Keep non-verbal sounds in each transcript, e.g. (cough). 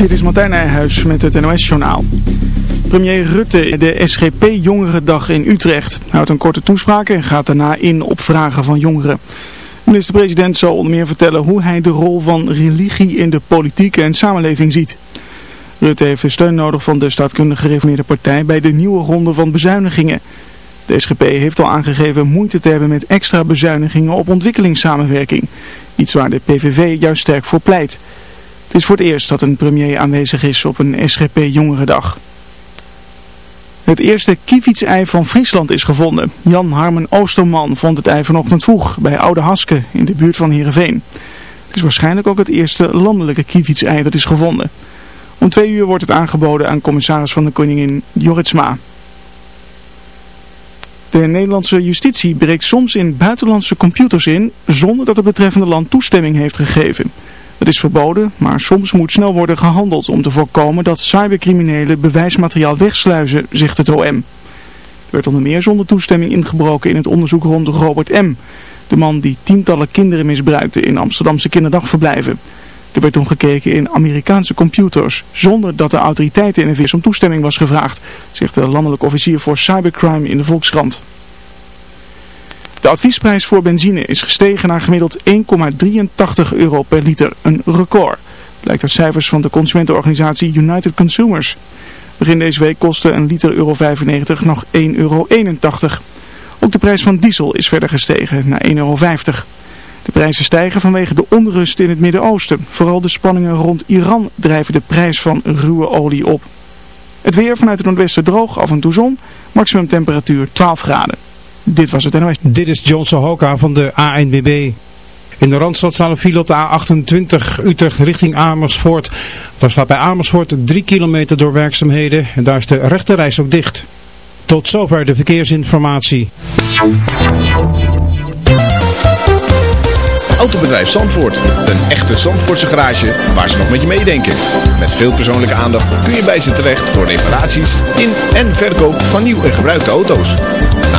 Dit is Martijn Nijhuis met het NOS-journaal. Premier Rutte de SGP Jongerendag in Utrecht houdt een korte toespraak en gaat daarna in op vragen van jongeren. Minister-president zal onder meer vertellen hoe hij de rol van religie in de politiek en samenleving ziet. Rutte heeft steun nodig van de staatkundige gereformeerde partij bij de nieuwe ronde van bezuinigingen. De SGP heeft al aangegeven moeite te hebben met extra bezuinigingen op ontwikkelingssamenwerking. Iets waar de PVV juist sterk voor pleit. Het is voor het eerst dat een premier aanwezig is op een SGP-jongerendag. Het eerste kievitsei van Friesland is gevonden. Jan Harmen Oosterman vond het ei vanochtend vroeg bij Oude Haske in de buurt van Heerenveen. Het is waarschijnlijk ook het eerste landelijke kievitsei dat is gevonden. Om twee uur wordt het aangeboden aan commissaris van de koningin Joritsma. De Nederlandse justitie breekt soms in buitenlandse computers in zonder dat het betreffende land toestemming heeft gegeven. Het is verboden, maar soms moet snel worden gehandeld om te voorkomen dat cybercriminelen bewijsmateriaal wegsluizen, zegt het OM. Er werd onder meer zonder toestemming ingebroken in het onderzoek rond Robert M., de man die tientallen kinderen misbruikte in Amsterdamse kinderdagverblijven. Er werd toen gekeken in Amerikaanse computers, zonder dat de autoriteiten in de VS om toestemming was gevraagd, zegt de landelijk officier voor cybercrime in de Volkskrant. De adviesprijs voor benzine is gestegen naar gemiddeld 1,83 euro per liter, een record. Blijkt uit cijfers van de consumentenorganisatie United Consumers. Begin deze week kostte een liter euro 95 nog 1,81 euro. Ook de prijs van diesel is verder gestegen naar 1,50 euro. De prijzen stijgen vanwege de onrust in het Midden-Oosten. Vooral de spanningen rond Iran drijven de prijs van ruwe olie op. Het weer vanuit het noordwesten droog, af en toe zon. Maximum temperatuur 12 graden. Dit was het NOS. Dit is John Sohoka van de ANBB. In de Randstad staan een file op de A28 Utrecht richting Amersfoort. Daar staat bij Amersfoort 3 kilometer door werkzaamheden en daar is de rechterreis ook dicht. Tot zover de verkeersinformatie. Autobedrijf Zandvoort. Een echte Zandvoortse garage waar ze nog met je meedenken. Met veel persoonlijke aandacht kun je bij ze terecht voor reparaties in en verkoop van nieuw en gebruikte auto's.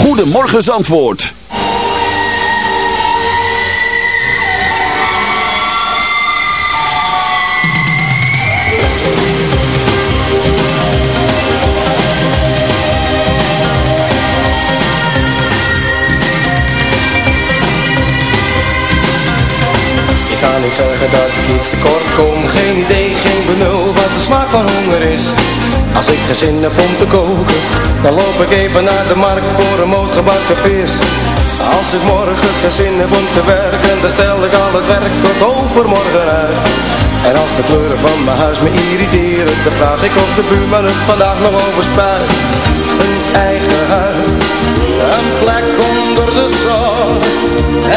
Goedemorgen Zandvoort. Ik ga niet zeggen dat ik iets tekort kom Geen idee, geen benul wat de smaak van honger is Als ik geen zin heb om te koken Dan loop ik even naar de markt voor een moot gebakken vis. Als ik morgen geen zin heb om te werken Dan stel ik al het werk tot overmorgen uit. En als de kleuren van mijn huis me irriteren Dan vraag ik of de buurman het vandaag nog overspuit. Een eigen huis Een plek onder de zon.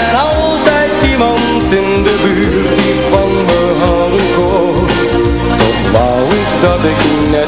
En altijd iemand in de buurt die van me houden kon. Toch wou ik dat ik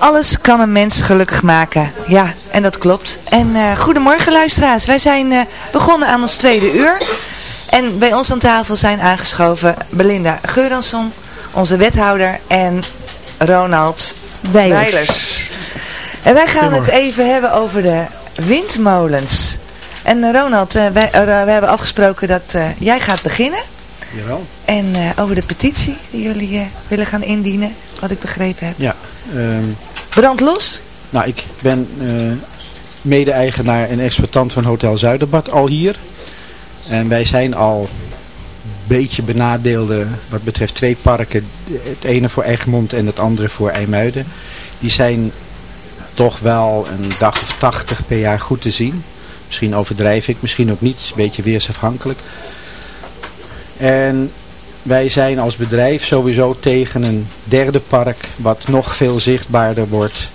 Alles kan een mens gelukkig maken. Ja, en dat klopt. En eh, goedemorgen luisteraars. Wij zijn eh, begonnen aan ons tweede uur. En bij ons aan tafel zijn aangeschoven Belinda Geuransson, onze wethouder, en Ronald Weilers. En wij gaan het even hebben over de windmolens. En eh, Ronald, wij, we hebben afgesproken dat eh, jij gaat beginnen. Jawel. En eh, over de petitie die jullie eh, willen gaan indienen, wat ik begrepen heb. Ja, ehm, Brand los. nou ik ben eh, mede-eigenaar en exploitant van Hotel Zuiderbad al hier. En wij zijn al een beetje benadeelde wat betreft twee parken. Het ene voor Egmond en het andere voor IJmuiden. Die zijn toch wel een dag of tachtig per jaar goed te zien. Misschien overdrijf ik, misschien ook niet. Een beetje weersafhankelijk. En wij zijn als bedrijf sowieso tegen een derde park wat nog veel zichtbaarder wordt.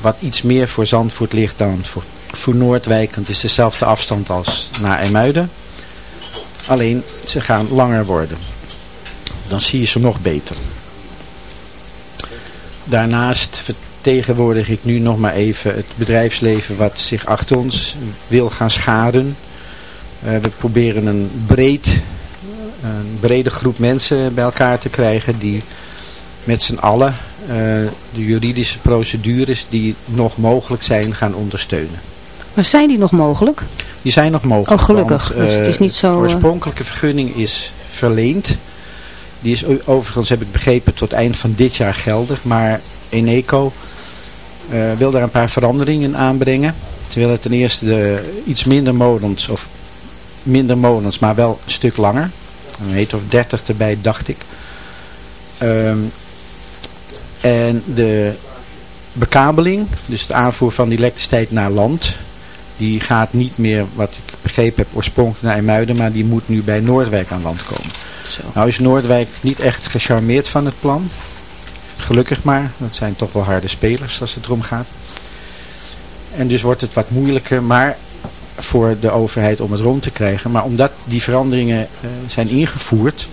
Wat iets meer voor Zandvoort ligt dan voor, voor Noordwijk. Het is dezelfde afstand als naar IJmuiden. Alleen ze gaan langer worden. Dan zie je ze nog beter. Daarnaast vertegenwoordig ik nu nog maar even het bedrijfsleven wat zich achter ons wil gaan scharen. Eh, we proberen een breed een brede groep mensen bij elkaar te krijgen die met z'n allen eh, de juridische procedures die nog mogelijk zijn gaan ondersteunen. Maar zijn die nog mogelijk? Die zijn nog mogelijk. Oh, gelukkig. want, Dus het is eh, niet zo, De eh, oorspronkelijke vergunning is verleend. Die is overigens, heb ik begrepen, tot eind van dit jaar geldig. Maar Eneco eh, wil daar een paar veranderingen aanbrengen. Ze willen ten eerste de, iets minder molens, of minder molens, maar wel een stuk langer. Een meter of 30 erbij, dacht ik. Ehm, en de bekabeling, dus de aanvoer van elektriciteit naar land, die gaat niet meer, wat ik begrepen heb, oorspronkelijk naar IJmuiden, maar die moet nu bij Noordwijk aan land komen. Nou is Noordwijk niet echt gecharmeerd van het plan. Gelukkig maar, dat zijn toch wel harde spelers als het erom gaat. En dus wordt het wat moeilijker, maar voor de overheid om het rond te krijgen. Maar omdat die veranderingen eh, zijn ingevoerd,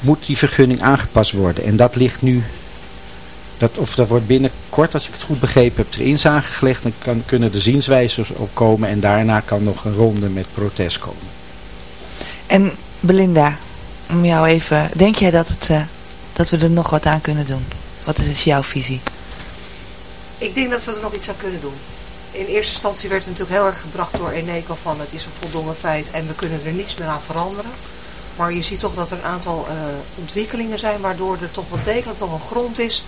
moet die vergunning aangepast worden. En dat ligt nu Dat, of dat wordt binnenkort, als ik het goed begrepen heb, erin aangelegd. Dan kan, kunnen de zienswijzers opkomen en daarna kan nog een ronde met protest komen. En Belinda, om jou even, denk jij dat, het, eh, dat we er nog wat aan kunnen doen? Wat is jouw visie? Ik denk dat we er nog iets aan kunnen doen. In eerste instantie werd het natuurlijk heel erg gebracht door Eneco van het is een voldongen feit en we kunnen er niets meer aan veranderen. Maar je ziet toch dat er een aantal uh, ontwikkelingen zijn waardoor er toch wel degelijk nog een grond is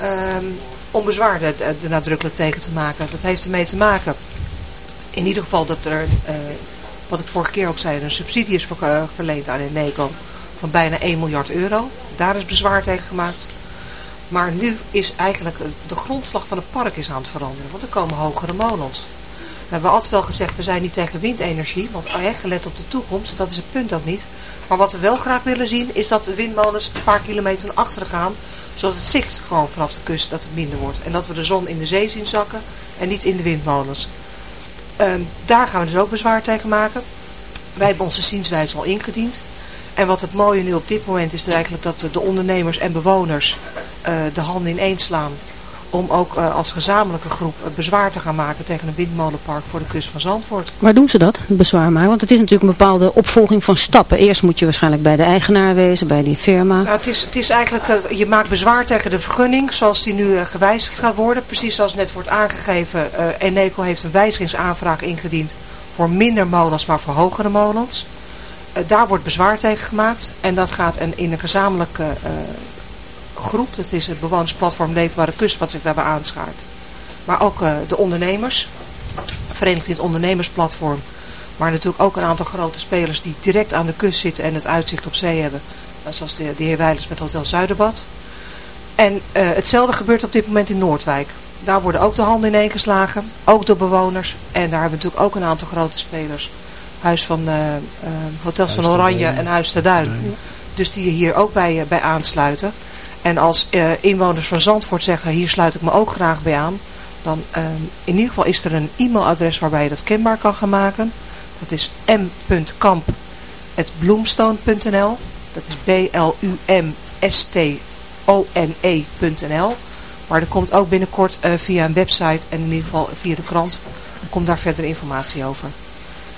um, om bezwaar er, er nadrukkelijk tegen te maken. Dat heeft ermee te maken in ieder geval dat er, uh, wat ik vorige keer ook zei, een subsidie is verleend aan Eneco van bijna 1 miljard euro. Daar is bezwaar tegen gemaakt. Maar nu is eigenlijk de grondslag van het park is aan het veranderen. Want er komen hogere molens. We hebben altijd wel gezegd, we zijn niet tegen windenergie. Want gelet op de toekomst, dat is het punt ook niet. Maar wat we wel graag willen zien, is dat de windmolens een paar kilometer naar achteren gaan. Zodat het zicht gewoon vanaf de kust dat het minder wordt. En dat we de zon in de zee zien zakken en niet in de windmolens. Um, daar gaan we dus ook bezwaar tegen maken. Wij hebben onze zienswijze al ingediend. En wat het mooie nu op dit moment is eigenlijk dat de ondernemers en bewoners uh, de handen ineens slaan. Om ook uh, als gezamenlijke groep uh, bezwaar te gaan maken tegen een windmolenpark voor de kust van Zandvoort. Waar doen ze dat, bezwaar maken? Want het is natuurlijk een bepaalde opvolging van stappen. Eerst moet je waarschijnlijk bij de eigenaar wezen, bij die firma. Nou, het, is, het is eigenlijk, je maakt bezwaar tegen de vergunning zoals die nu gewijzigd gaat worden. Precies zoals net wordt aangegeven, Eneco heeft een wijzigingsaanvraag ingediend voor minder molens, maar voor hogere molens. Uh, daar wordt bezwaar tegen gemaakt. En dat gaat een, in een gezamenlijke uh, groep. Dat is het bewonersplatform Leefbare Kust wat zich daarbij aanschaart. Maar ook uh, de ondernemers. Verenigd in het ondernemersplatform. Maar natuurlijk ook een aantal grote spelers die direct aan de kust zitten en het uitzicht op zee hebben. Zoals de, de heer Weilers met Hotel Zuiderbad. En hetzelfde gebeurt op dit moment in Noordwijk. Daar worden ook de handen ineen geslagen. Ook door bewoners. En daar hebben we natuurlijk ook een aantal grote spelers. Huis van uh, uh, Hotels van Oranje en Huis de Duin. Dus die hier ook bij, uh, bij aansluiten. En als inwoners van Zandvoort zeggen, hier sluit ik me ook graag bij aan. Dan in ieder geval is er een e-mailadres waarbij je dat kenbaar kan gaan maken. Dat is m.kamp.bloemstone.nl Dat is B-L-U-M-S-T-O-N-E.nl Maar er komt ook binnenkort via een website en in ieder geval via de krant, komt daar verder informatie over.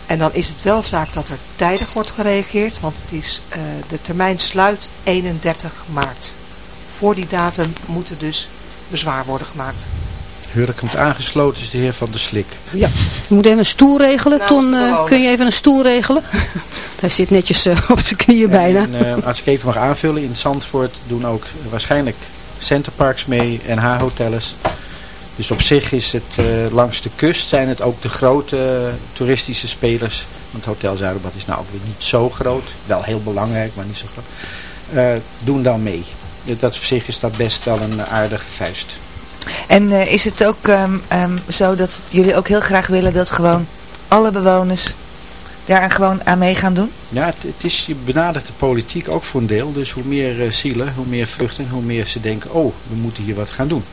En dan is het wel zaak dat er tijdig wordt gereageerd, want het is, uh, de termijn sluit 31 maart. Voor die datum moet er dus bezwaar worden gemaakt. Hurkend aangesloten is de heer Van der Slik. Ja, je moet even een stoel regelen. Ton, uh, kun je even een stoel regelen? (laughs) Hij zit netjes uh, op zijn knieën bijna. En, als ik even mag aanvullen, in Zandvoort doen ook waarschijnlijk Centerparks mee en H-hotels. Dus op zich is het uh, langs de kust zijn het ook de grote uh, toeristische spelers. Want Hotel Zuiderbad is nou ook weer niet zo groot. Wel heel belangrijk, maar niet zo groot. Uh, doen dan mee. Dat op zich is dat best wel een aardige vuist. En is het ook um, um, zo dat jullie ook heel graag willen dat gewoon alle bewoners daar gewoon aan mee gaan doen? Ja, het, het is, je benadert de politiek ook voor een deel. Dus hoe meer zielen, hoe meer vruchten, hoe meer ze denken, oh, we moeten hier wat gaan doen.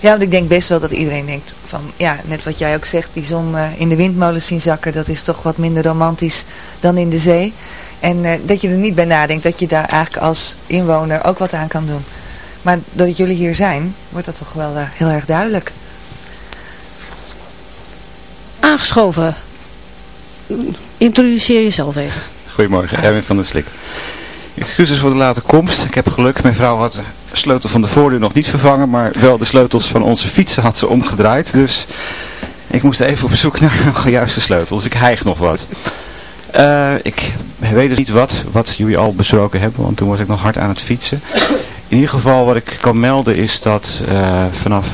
Ja, want ik denk best wel dat iedereen denkt van, ja, net wat jij ook zegt, die zon uh, in de windmolens zien zakken, dat is toch wat minder romantisch dan in de zee. En uh, dat je er niet bij nadenkt dat je daar eigenlijk als inwoner ook wat aan kan doen. Maar doordat jullie hier zijn, wordt dat toch wel uh, heel erg duidelijk. Aangeschoven. Introduceer jezelf even. Goedemorgen, Erwin van der Slik. Excuses voor de late komst. Ik heb geluk. Mijn vrouw had de sleutel van de voordeur nog niet vervangen, maar wel de sleutels van onze fietsen had ze omgedraaid. Dus ik moest even op zoek naar een juiste sleutel. Dus ik hijg nog wat. Uh, ik weet dus niet wat, wat jullie al besproken hebben, want toen was ik nog hard aan het fietsen. In ieder geval wat ik kan melden is dat uh, vanaf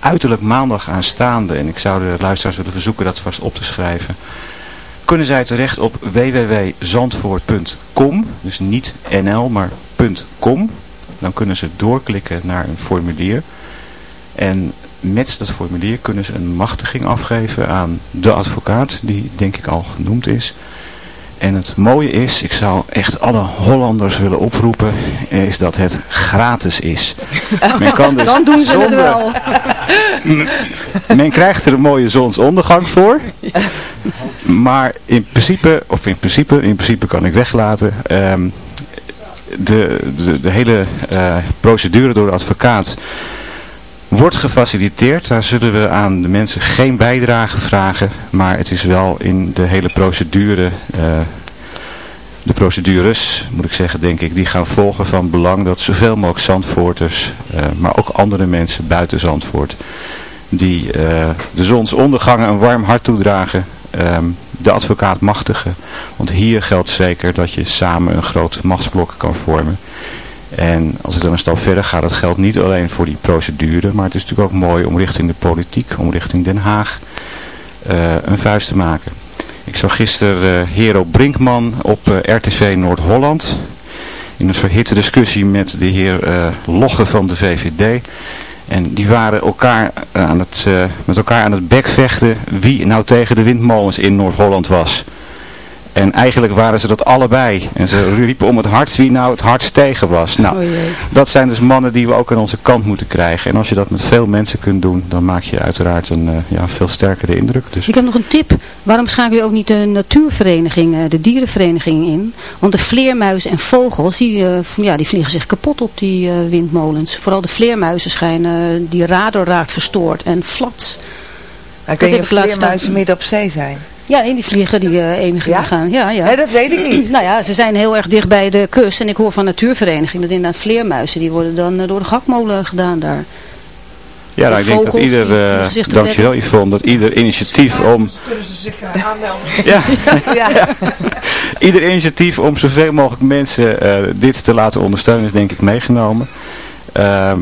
uiterlijk maandag aanstaande, en ik zou de luisteraars willen verzoeken dat vast op te schrijven, kunnen zij terecht op www.zandvoort.com, dus niet nl, maar .com. Dan kunnen ze doorklikken naar een formulier. En met dat formulier kunnen ze een machtiging afgeven aan de advocaat, die denk ik al genoemd is. En het mooie is, ik zou echt alle Hollanders willen oproepen, is dat het gratis is. (laughs) Men kan dus Dan doen ze zonder, het wel. (laughs) Men krijgt er een mooie zonsondergang voor. Maar in principe, of in principe, in principe kan ik weglaten, um, de, de, de hele uh, procedure door de advocaat wordt gefaciliteerd. Daar zullen we aan de mensen geen bijdrage vragen. Maar het is wel in de hele procedure, eh, de procedures moet ik zeggen denk ik, die gaan volgen van belang dat zoveel mogelijk Zandvoorters, eh, maar ook andere mensen buiten Zandvoort, die eh, de zonsondergangen een warm hart toedragen, ehm, de advocaat machtigen. Want hier geldt zeker dat je samen een groot machtsblok kan vormen. En als ik dan een stap verder ga, dat geldt niet alleen voor die procedure, maar het is natuurlijk ook mooi om richting de politiek, om richting Den Haag uh, een vuist te maken. Ik zag gisteren uh, Hero Brinkman op uh, RTV Noord-Holland in een verhitte discussie met de heer Logge van de VVD. En die waren elkaar aan het, met elkaar aan het bekvechten wie nou tegen de windmolens in Noord-Holland was. En eigenlijk waren ze dat allebei. En ze riepen om het hardst wie nou het hardst tegen was. Nou, Oh dat zijn dus mannen die we ook aan onze kant moeten krijgen. En als je dat met veel mensen kunt doen, dan maak je uiteraard een uh, ja, veel sterkere indruk. Dus. Ik heb nog een tip. Waarom schakel je ook niet de natuurvereniging, de dierenvereniging in? Want de vleermuizen en vogels, die, uh, ja, die vliegen zich kapot op die uh, windmolens. Vooral de vleermuizen schijnen, die radar raakt verstoord en flats. Ik niet of vleermuizen midden op zee zijn. Ja, nee, die vliegen die uh, enige ja? die gaan. Ja, ja. Nee, dat weet ik niet. (clears throat) nou ja, ze zijn heel erg dicht bij de kust. En ik hoor van natuurvereniging dat inderdaad vleermuizen, die worden dan uh, door de gakmolen gedaan daar. Ja, nou, ik denk dat ieder, uh, dankjewel Yvonne, dat ieder initiatief om... Kunnen ze zich aanmelden? (laughs) ja. (laughs) ja. ja. (laughs) ieder initiatief om zoveel mogelijk mensen dit te laten ondersteunen is denk ik meegenomen. Ehm,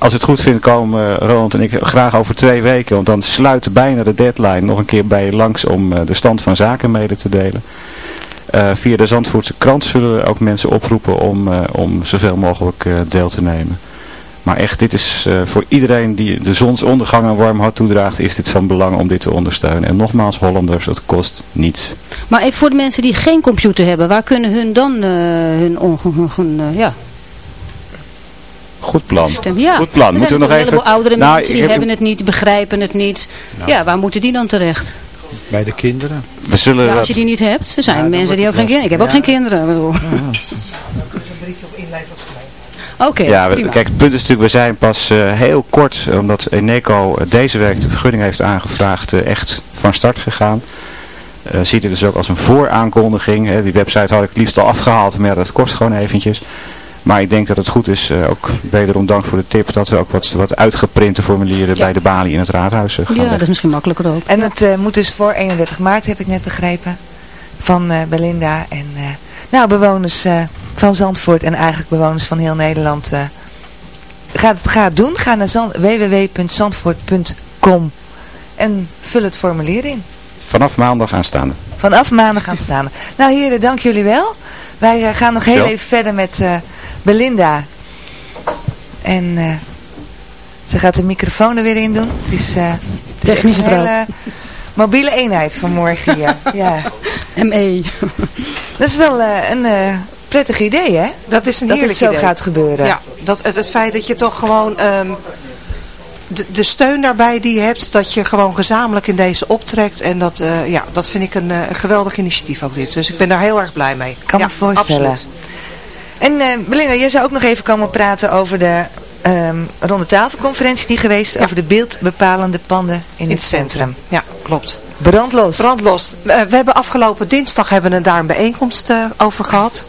als het goed vindt komen Roland en ik graag over twee weken. Want dan sluit bijna de deadline nog een keer bij je langs om uh, de stand van zaken mede te delen. Uh, via de Zandvoortse krant zullen we ook mensen oproepen om, uh, om zoveel mogelijk deel te nemen. Maar echt, dit is voor iedereen die de zonsondergang een warm hart toedraagt, is dit van belang om dit te ondersteunen. En nogmaals, Hollanders, het kost niets. Maar even voor de mensen die geen computer hebben, waar kunnen hun dan hun, hun, hun ja, Goed plan. Stem, ja. Goed plan. Er Moeten we nog een even... heleboel oudere nou, mensen die hebben het niet, begrijpen het niet. Nou. Ja, waar moeten die dan terecht? Bij de kinderen. We zullen ja, als je die niet hebt, er zijn ja, mensen die ook geen kinderen. Ik heb ook geen kinderen. Bedoel. Oké, okay, ja, we, kijk, het punt is natuurlijk, we zijn pas uh, heel kort, omdat Eneco uh, deze week de vergunning heeft aangevraagd, uh, echt van start gegaan. Uh, ziet het dus ook als een vooraankondiging. Hè. Die website had ik liefst al afgehaald, maar dat kost gewoon eventjes. Maar ik denk dat het goed is, uh, ook wederom dank voor de tip, dat we ook wat, wat uitgeprinte formulieren ja. bij de balie in het raadhuis uh, gaan Ja, leggen. dat is misschien makkelijker ook. En het uh, moet dus voor 31 maart, heb ik net begrepen, van Belinda. En nou, bewoners van Zandvoort en eigenlijk bewoners van heel Nederland, ga het, ga het doen. Ga naar www.zandvoort.com en vul het formulier in. Vanaf maandag aanstaande. Vanaf maandag aanstaande. Nou heren, dank jullie wel. Wij gaan nog heel ja. even verder met Belinda. En uh, ze gaat de microfoon er weer in doen. Het is, uh, Technische vrouw. Hele mobiele eenheid vanmorgen hier. (laughs) ja. ME. Dat is wel uh, een prettig idee, hè? Dat is een dat heerlijk het zo idee. gaat gebeuren. Ja, dat, het, het feit dat je toch gewoon... Um, de, de steun daarbij die je hebt, dat je gewoon gezamenlijk in deze optrekt. En dat, ja, dat vind ik een, een geweldig initiatief ook dit. Dus ik ben daar heel erg blij mee. Kan ja, me voorstellen. Absoluut. En uh, Belinda, jij zou ook nog even komen praten over de um, ronde tafelconferentie die geweest ja. over de beeldbepalende panden in, in het, centrum. centrum. Ja, klopt. Brandlos. Brandlos. Uh, we hebben afgelopen dinsdag hebben we daar een bijeenkomst uh, over gehad.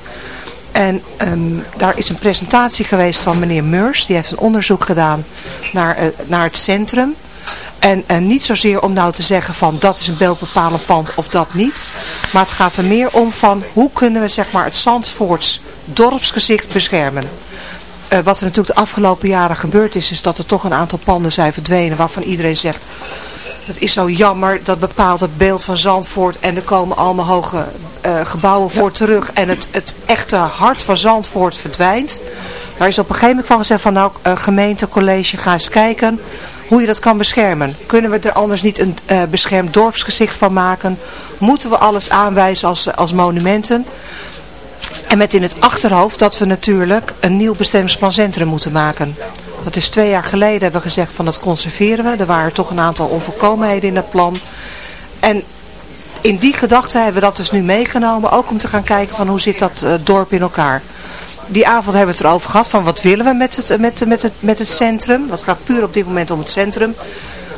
En um, daar is een presentatie geweest van meneer Meurs. Die heeft een onderzoek gedaan naar, naar het centrum. En, en niet zozeer om nou te zeggen van dat is een beeldbepalend pand of dat niet. Maar het gaat er meer om van hoe kunnen we zeg maar het Zandvoorts dorpsgezicht beschermen. Uh, wat er natuurlijk de afgelopen jaren gebeurd is, is dat er toch een aantal panden zijn verdwenen waarvan iedereen zegt, dat is zo jammer, dat bepaalt het beeld van Zandvoort en er komen allemaal hoge uh, gebouwen ja. voor terug en het, het echte hart van Zandvoort verdwijnt. Daar is op een gegeven moment van gezegd van nou uh, gemeente, college, ga eens kijken hoe je dat kan beschermen. Kunnen we er anders niet een uh, beschermd dorpsgezicht van maken? Moeten we alles aanwijzen als, als monumenten? En met in het achterhoofd dat we natuurlijk een nieuw bestemmingsplan centrum moeten maken. Dat is twee jaar geleden hebben we gezegd van dat conserveren we. Er waren toch een aantal onvolkomenheden in het plan. En in die gedachte hebben we dat dus nu meegenomen. Ook om te gaan kijken van hoe zit dat uh, dorp in elkaar. die avond hebben we het erover gehad van wat willen we met het, met, met het, met het centrum. Dat gaat puur op dit moment om het centrum.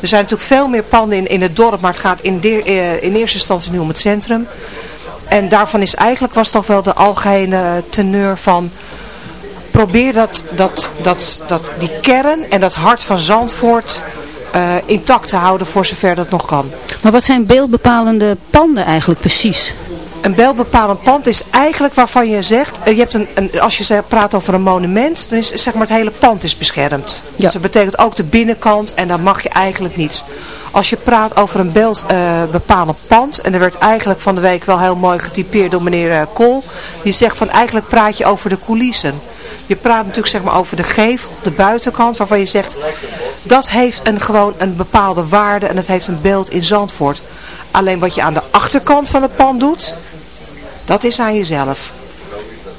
Er zijn natuurlijk veel meer panden in, in het dorp, maar het gaat in, de, eh, in eerste instantie nu om het centrum. En daarvan is eigenlijk, was toch wel de algehele teneur van probeer dat, dat, dat, dat, die kern en dat hart van Zandvoort eh, intact te houden voor zover dat nog kan. Maar wat zijn beeldbepalende panden eigenlijk precies? Een beeldbepalend pand is eigenlijk waarvan je zegt, eh, je hebt een, een, als je praat over een monument, dan is zeg maar het hele pand is beschermd. Ja. Dus dat betekent ook de binnenkant en dan mag je eigenlijk niets. Als je praat over een beeldbepalend pand, en er werd eigenlijk van de week wel heel mooi getypeerd door meneer eh, Kool, die zegt van eigenlijk praat je over de coulissen. Je praat natuurlijk zeg maar over de gevel, de buitenkant, waarvan je zegt, dat heeft een, gewoon een bepaalde waarde en het heeft een beeld in Zandvoort. Alleen wat je aan de achterkant van het pand doet, dat is aan jezelf.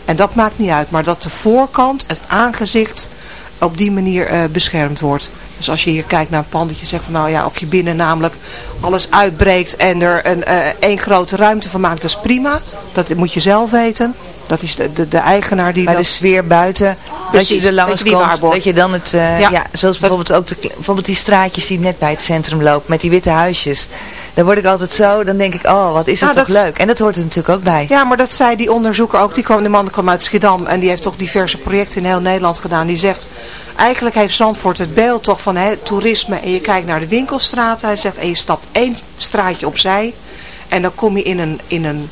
En dat maakt niet uit, maar dat de voorkant, het aangezicht, op die manier eh, beschermd wordt. Dus als je hier kijkt naar een pand, dat je zegt van nou ja, of je binnen namelijk alles uitbreekt en er een eh, één grote ruimte van maakt, dat is prima. Dat moet je zelf weten. Dat is de, de, de eigenaar die Maar dat... de sfeer buiten, dat je er langs dat je komt, dat je dan het, eh, Ja. ja. zoals bijvoorbeeld ook de, bijvoorbeeld die straatjes die net bij het centrum lopen, met die witte huisjes. Dan word ik altijd zo, dan denk ik, oh wat is dat Nou, toch dat- leuk. En dat hoort er natuurlijk ook bij. Ja, maar dat zei die onderzoeker ook. Die kwam, de man kwam uit Schiedam en die heeft toch diverse projecten in heel Nederland gedaan. Die zegt, eigenlijk heeft Zandvoort het beeld toch van hè, toerisme en je kijkt naar de winkelstraten. Hij zegt, en je stapt één straatje opzij en dan kom je in een, in een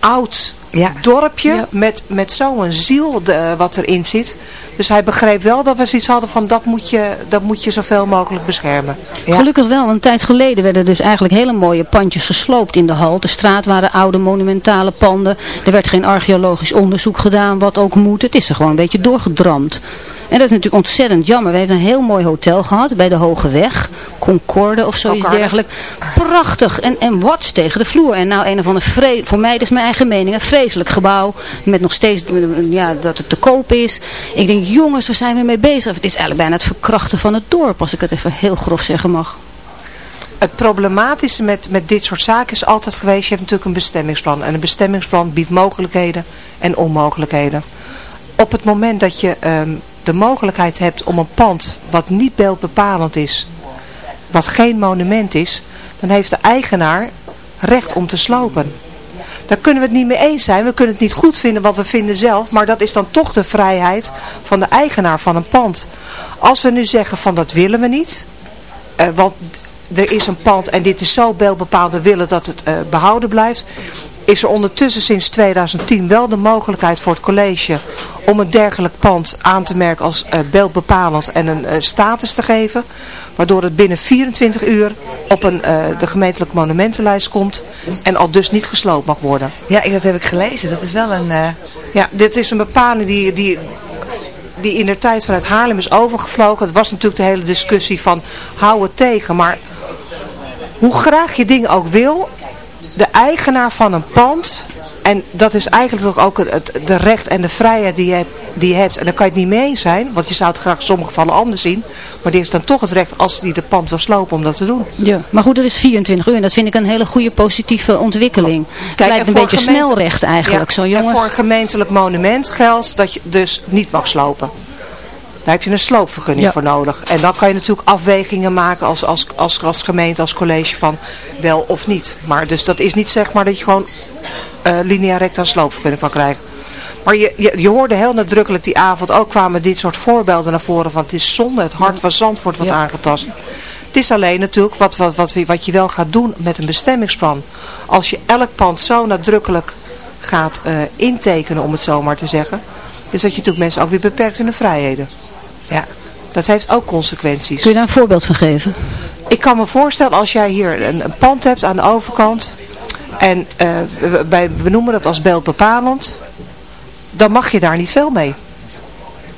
oud Ja. dorpje Ja. met, met zo'n ziel de, wat erin zit. Dus hij begreep wel dat we zoiets hadden van dat moet je, dat moet je zoveel mogelijk beschermen. Ja. Gelukkig wel, want een tijd geleden werden dus eigenlijk hele mooie pandjes gesloopt in de hal. De straat waren oude monumentale panden. Er werd geen archeologisch onderzoek gedaan, wat ook moet. Het is er gewoon een beetje doorgedramd. En dat is natuurlijk ontzettend jammer. We hebben een heel mooi hotel gehad bij de Hoge Weg. Concorde of zoiets Concorde. dergelijk. Prachtig. En, en watch tegen de vloer. En nou een of andere vre voor mij, dat is mijn eigen mening, een vreselijk gebouw. Met nog steeds ja, dat het te koop is. Ik denk, jongens, waar zijn we mee bezig? Het is eigenlijk bijna het verkrachten van het dorp, als ik het even heel grof zeggen mag. Het problematische met, met dit soort zaken is altijd geweest, je hebt natuurlijk een bestemmingsplan. En een bestemmingsplan biedt mogelijkheden en onmogelijkheden. Op het moment dat je ehm, de mogelijkheid hebt om een pand wat niet beeldbepalend is, wat geen monument is, dan heeft de eigenaar recht om te slopen. Daar kunnen we het niet mee eens zijn. We kunnen het niet goed vinden wat we vinden zelf. Maar dat is dan toch de vrijheid van de eigenaar van een pand. Als we nu zeggen van dat willen we niet. eh, want er is een pand en dit is zo beeldbepaald. We willen dat het eh, behouden blijft. Is er ondertussen sinds 2010 wel de mogelijkheid voor het college om een dergelijk pand aan te merken als eh, beeldbepalend en een eh, status te geven. Waardoor het binnen 24 uur op een, eh, de gemeentelijke monumentenlijst komt en al dus niet gesloopt mag worden. Ja, dat heb ik gelezen. Dat is wel een... Ja, dit is een bepaling die, die, die in de tijd vanuit Haarlem is overgevlogen. Het was natuurlijk de hele discussie van hou het tegen. Maar hoe graag je dingen ook wil, de eigenaar van een pand... En dat is eigenlijk toch ook het, het- de recht en de vrijheid die je, hebt- die je hebt. En daar kan je het niet mee zijn. Want je zou het graag in sommige gevallen anders zien. Maar die heeft dan toch het recht als die de pand wil slopen om dat te doen. Ja, maar goed, dat is 24 uur en dat vind ik een hele goede positieve ontwikkeling. het lijkt en een beetje gemeente- snelrecht eigenlijk, Ja, zo En jongens. voor een gemeentelijk monument geldt dat je dus niet mag slopen. Daar heb je een sloopvergunning Ja. voor nodig. En dan kan je natuurlijk afwegingen maken als, als, als, als gemeente, als college van wel of niet. Maar dus dat is niet zeg maar dat je gewoon eh linea recta een sloopvergunning van krijgt. Maar je, je, je hoorde heel nadrukkelijk die avond ook kwamen dit soort voorbeelden naar voren van het is zonde, het hart van Zandvoort wordt Ja. aangetast. Het is alleen natuurlijk wat, wat, wat, we- wat je wel gaat doen met een bestemmingsplan. Als je elk pand zo nadrukkelijk gaat eh, intekenen, om het zo maar te zeggen, is dat je natuurlijk mensen ook weer beperkt in de vrijheden. Ja. Dat heeft ook consequenties. Kun je daar een voorbeeld van geven? Ik kan me voorstellen als jij hier een, een pand hebt aan de overkant en wij- we noemen dat als beeldbepalend, dan mag je daar niet veel mee.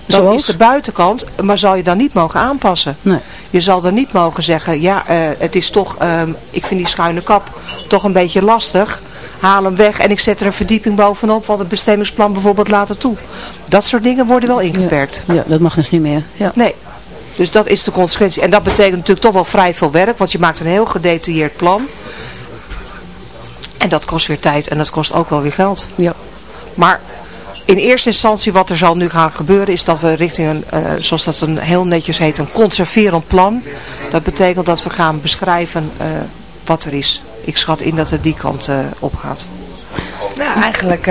Dan Zoals? is de buitenkant, maar zal je dan niet mogen aanpassen. Nee. Je zal dan niet mogen zeggen, ja, eh, het is toch, ehm, ik vind die schuine kap toch een beetje lastig. Haal hem weg en ik zet er een verdieping bovenop, wat het bestemmingsplan bijvoorbeeld laat het toe. Dat soort dingen worden wel ingeperkt. Ja, dat mag dus niet meer. Ja. Nee. Dus dat is de consequentie. En dat betekent natuurlijk toch wel vrij veel werk, want je maakt een heel gedetailleerd plan. En dat kost weer tijd en dat kost ook wel weer geld. Ja. Maar in eerste instantie wat er zal nu gaan gebeuren is dat we richting een, eh, zoals dat een heel netjes heet, een conserverend plan. Dat betekent dat we gaan beschrijven eh, wat er is. Ik schat in dat het die kant uh, op gaat. Nou, eigenlijk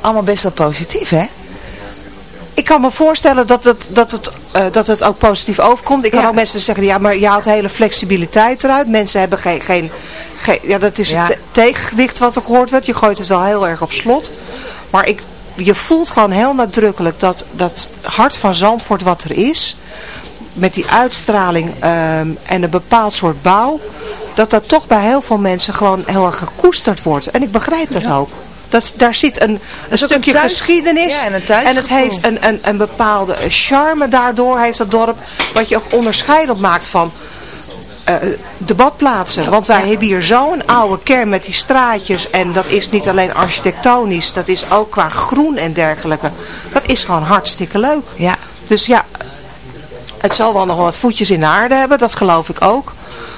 allemaal best wel positief, hè? Ik kan me voorstellen dat het, dat het, dat het ook positief overkomt. Ik kan ook mensen zeggen, ja, maar je haalt hele flexibiliteit eruit. Mensen hebben geen, geen, geen ja, dat is het tegengewicht wat er gehoord wordt. Je gooit het wel heel erg op slot. Maar ik, je voelt gewoon heel nadrukkelijk dat dat hart van Zandvoort wat er is, met die uitstraling ehm, en een bepaald soort bouw, dat dat toch bij heel veel mensen gewoon heel erg gekoesterd wordt. En ik begrijp dat ook. Dat, daar zit een, een stukje geschiedenis ja, en, en, het heeft een, een, een bepaalde charme daardoor, heeft dat dorp, wat je ook onderscheidend maakt van uh, debatplaatsen. Want wij hebben hier zo'n oude kern met die straatjes. En dat is niet alleen architectonisch. Dat is ook qua groen en dergelijke. Dat is gewoon hartstikke leuk. Ja. Dus ja, het zal wel nog wat voetjes in de aarde hebben. Dat geloof ik ook.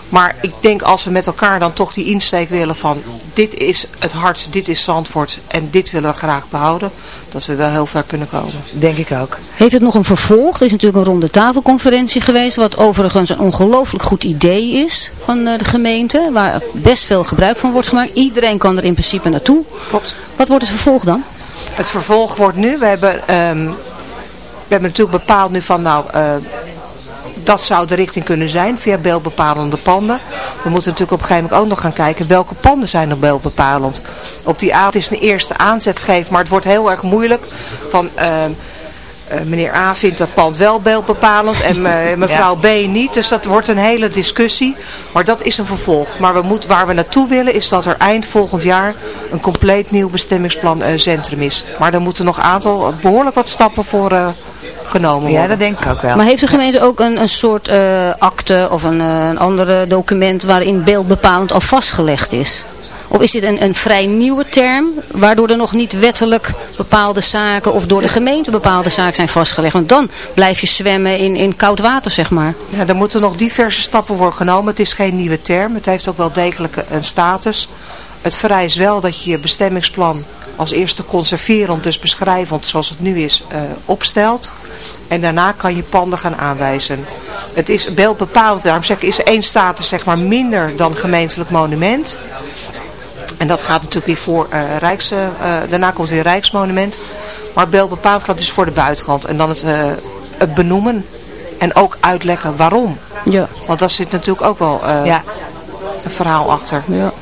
Maar ik denk als we met elkaar dan toch die insteek willen van dit is het hart, dit is Zandvoort en dit willen we graag behouden, dat we wel heel ver kunnen komen. Denk ik ook. Heeft het nog een vervolg? Er is natuurlijk een ronde tafelconferentie geweest, wat overigens een ongelooflijk goed idee is van eh, de gemeente, waar best veel gebruik van wordt gemaakt. Iedereen kan er in principe naartoe. Klopt. Wat wordt het vervolg dan? Het vervolg wordt nu, we hebben, um, we hebben natuurlijk bepaald nu van nou... Uh, dat zou de richting kunnen zijn via beeldbepalende panden. We moeten natuurlijk op een gegeven moment ook nog gaan kijken welke panden zijn er beeldbepalend. Op die avond is een eerste aanzet gegeven, maar het wordt heel erg moeilijk. Van, uh, uh, meneer A vindt dat pand wel beeldbepalend en uh, (laughs) mevrouw B niet. Dus dat wordt een hele discussie. Maar dat is een vervolg. Maar we moet, waar we naartoe willen is dat er eind volgend jaar een compleet nieuw bestemmingsplan centrum is. Maar er moeten nog een aantal behoorlijk wat stappen voor genomen Ja, dat denk ik ook wel. Maar heeft de gemeente ook een, een soort uh, akte of een, uh, een ander document waarin beeldbepalend al vastgelegd is? Of is dit een, een vrij nieuwe term, waardoor er nog niet wettelijk bepaalde zaken of door de gemeente bepaalde zaken zijn vastgelegd? Want dan blijf je zwemmen in, in koud water, zeg maar. Ja, er moeten nog diverse stappen worden genomen. Het is geen nieuwe term, het heeft ook wel degelijk een status. Het vereist wel dat je je bestemmingsplan als eerste conserverend, dus beschrijvend zoals het nu is, uh, opstelt. En daarna kan je panden gaan aanwijzen. Het is beeldbepalend, daarom zeg ik, is één status zeg maar minder dan gemeentelijk monument. En dat gaat natuurlijk weer voor uh, Rijks, uh, daarna komt weer Rijksmonument. Maar beeldbepaald gaat dus voor de buitenkant. En dan het, het benoemen en ook uitleggen waarom. Ja. Want daar zit natuurlijk ook wel ja. een verhaal achter. Ja.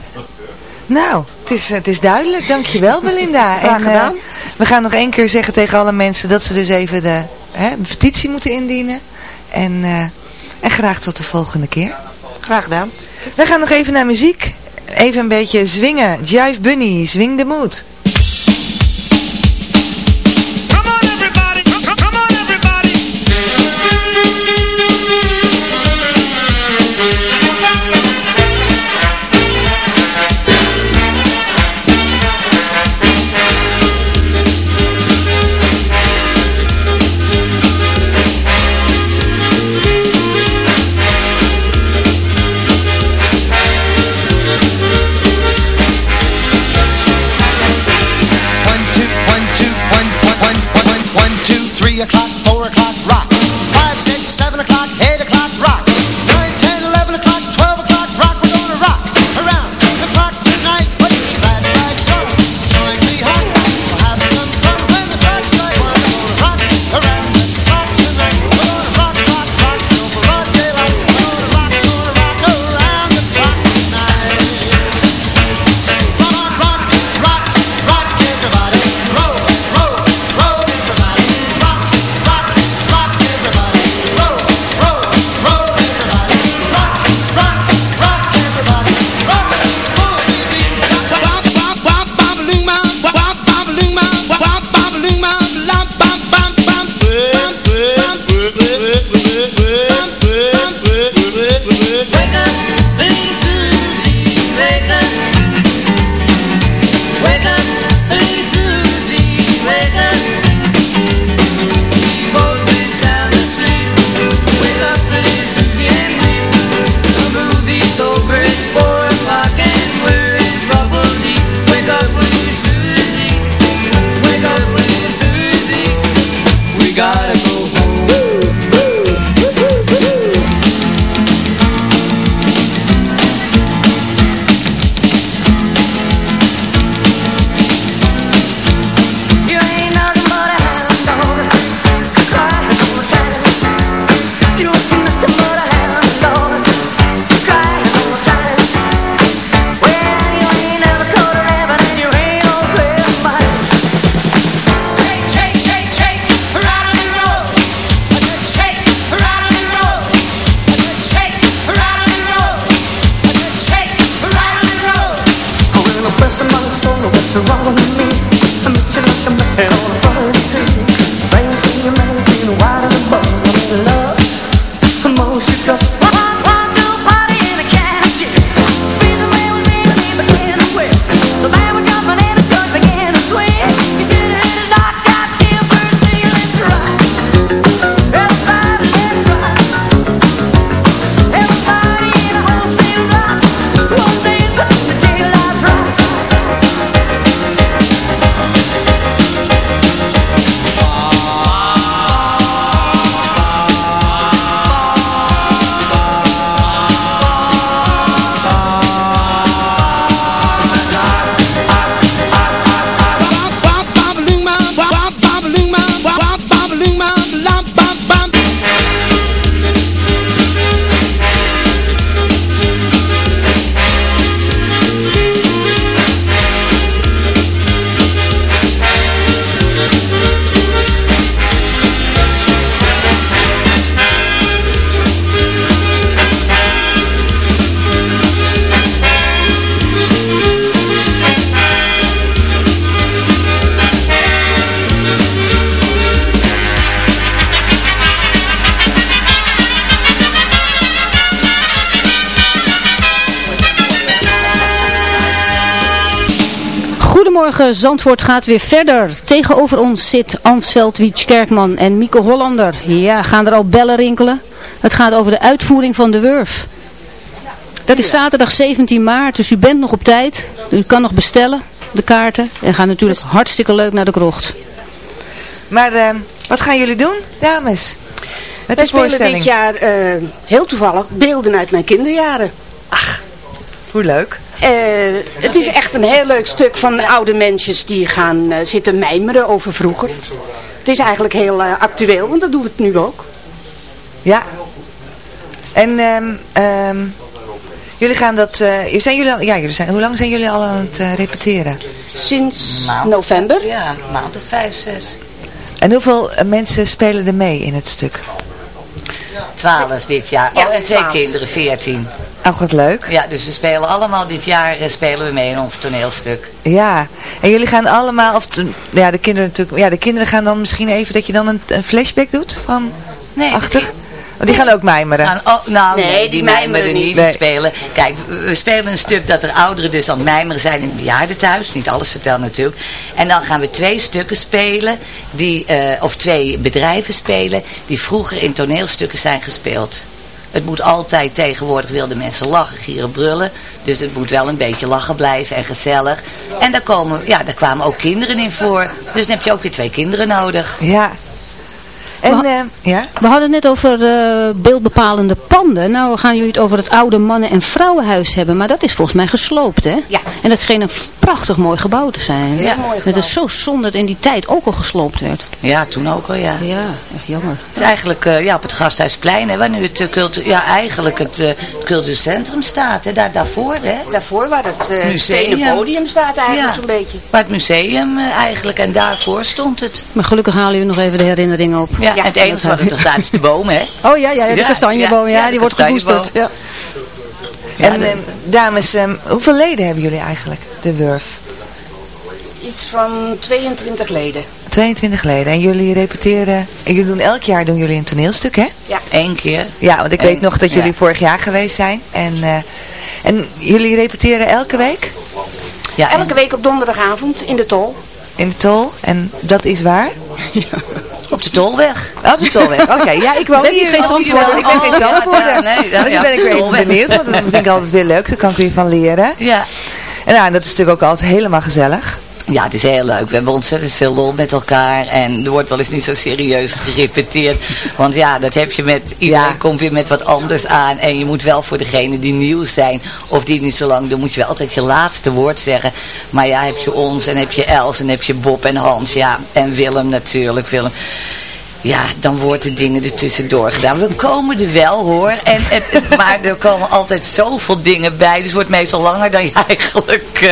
Nou, het is, het is duidelijk. Dankjewel Belinda. Graag gedaan. En, uh, we gaan nog één keer zeggen tegen alle mensen dat ze dus even de hè, petitie moeten indienen. En, uh, en graag tot de volgende keer. Graag gedaan. We gaan nog even naar muziek. Even een beetje zwingen. Jive Bunny, zwing de moed. Zandvoort gaat weer verder. Tegenover ons zit Ansveld Wiets Kerkman en Mieke Hollander. Ja, gaan er al bellen rinkelen? Het gaat over de uitvoering van de Wurf. Dat is zaterdag 17 maart, dus u bent nog op tijd. U kan nog bestellen, de kaarten. En gaat natuurlijk hartstikke leuk naar de krocht. Maar eh, wat gaan jullie doen, dames? Met Wij de spelen voorstelling. dit jaar eh, heel toevallig beelden uit mijn kinderjaren. Hoe leuk. Eh, het is echt een heel leuk stuk van oude mensjes die gaan eh, zitten mijmeren over vroeger. Het is eigenlijk heel eh, actueel, want dat doen we het nu ook. Ja. En ehm, ehm, jullie gaan dat... eh, zijn jullie al, ja, jullie zijn, hoe lang zijn jullie al aan het eh, repeteren? Sinds november. Ja, maand of vijf, zes. En hoeveel mensen spelen er mee in het stuk? Twaalf dit jaar. Ja, oh, en twee kinderen, veertien. Oh, wat leuk. Ja, dus we spelen allemaal dit jaar eh, spelen we mee in ons toneelstuk. Ja. En jullie gaan allemaal... Of ja, de kinderen natuurlijk... Ja, de kinderen gaan dan misschien even dat je dan een, een flashback doet van... Nee, Achter? Oh, die gaan ook mijmeren. Gaan, oh, nou, nee, Nee, die, die mijmeren mijmeren niet. niet. Die Nee. spelen. Kijk, we spelen een stuk dat er ouderen dus aan het mijmeren zijn in het bejaardentehuis. Niet alles vertellen natuurlijk. En dan gaan we twee stukken spelen, die, eh, of twee bedrijven spelen, die vroeger in toneelstukken zijn gespeeld. Het moet altijd, tegenwoordig wilden mensen lachen, gieren, brullen. Dus het moet wel een beetje lachen blijven en gezellig. En daar, komen, ja, daar kwamen ook kinderen in voor. Dus dan heb je ook weer twee kinderen nodig. Ja. En, Maar- eh, ja? We hadden het net over eh, beeldbepalende panden. Nou gaan jullie het over het oude mannen- en vrouwenhuis hebben. Maar dat is volgens mij gesloopt, hè? Ja. En dat scheen een prachtig mooi gebouw te zijn. Ja. mooi Het is zo zonde dat in die tijd ook al gesloopt werd. Ja, toen ook al, ja. Ja, echt jammer. Het is eigenlijk eh, ja, op het Gasthuisplein, hè, waar nu het, eh, cultu ja, eigenlijk het eh, cultuurcentrum staat. Hè, daar, daarvoor, hè, Daarvoor waar het eh Museum. stenen podium staat eigenlijk Ja. zo'n beetje. waar het museum eigenlijk, en daarvoor stond het. Maar gelukkig halen jullie nog even de herinneringen op. Ja, en het enige wat er nog staat is de boom, hè. (laughs) Oh ja, ja, de Ja, kastanjeboom, ja, ja, ja, die de wordt gekoesterd. Ja. en eh, dames, eh, hoeveel leden hebben jullie eigenlijk, de Wurf? Iets van 22 leden. 22 leden. En jullie repeteren, en jullie doen elk jaar doen jullie een toneelstuk, hè? Ja. Eén keer. Ja, want ik Eén- weet nog dat jullie ja. vorig jaar geweest zijn. En, eh, en jullie repeteren elke week Ja, en Elke week op donderdagavond in de tol. In de Tol. En dat is waar? (laughs) op de Tolweg. Op de Tolweg. Oké, ja, ik (laughs) woon is hier. geen Oh. Ik ben geen Oh, ja, nee, dus ja, daar ben ik weer even Tolweg. benieuwd, want dat vind ik altijd weer leuk. Daar kan ik weer van leren. Ja. En nou, dat is natuurlijk ook altijd helemaal gezellig. Ja, het is heel leuk. We hebben ontzettend veel lol met elkaar. En er wordt wel eens niet zo serieus gerepeteerd. Want ja, dat heb je met... Iedereen Ja. komt weer met wat anders aan. En je moet wel voor degene die nieuw zijn... of die niet zo lang doen... moet je wel altijd je laatste woord zeggen. Maar ja, heb je ons en heb je Els en heb je Bob en Hans. Ja, en Willem natuurlijk. Willem. Ja, dan worden dingen er tussendoor gedaan. We komen er wel hoor. En, maar er komen altijd zoveel dingen bij. Dus het wordt meestal langer dan je eigenlijk eh,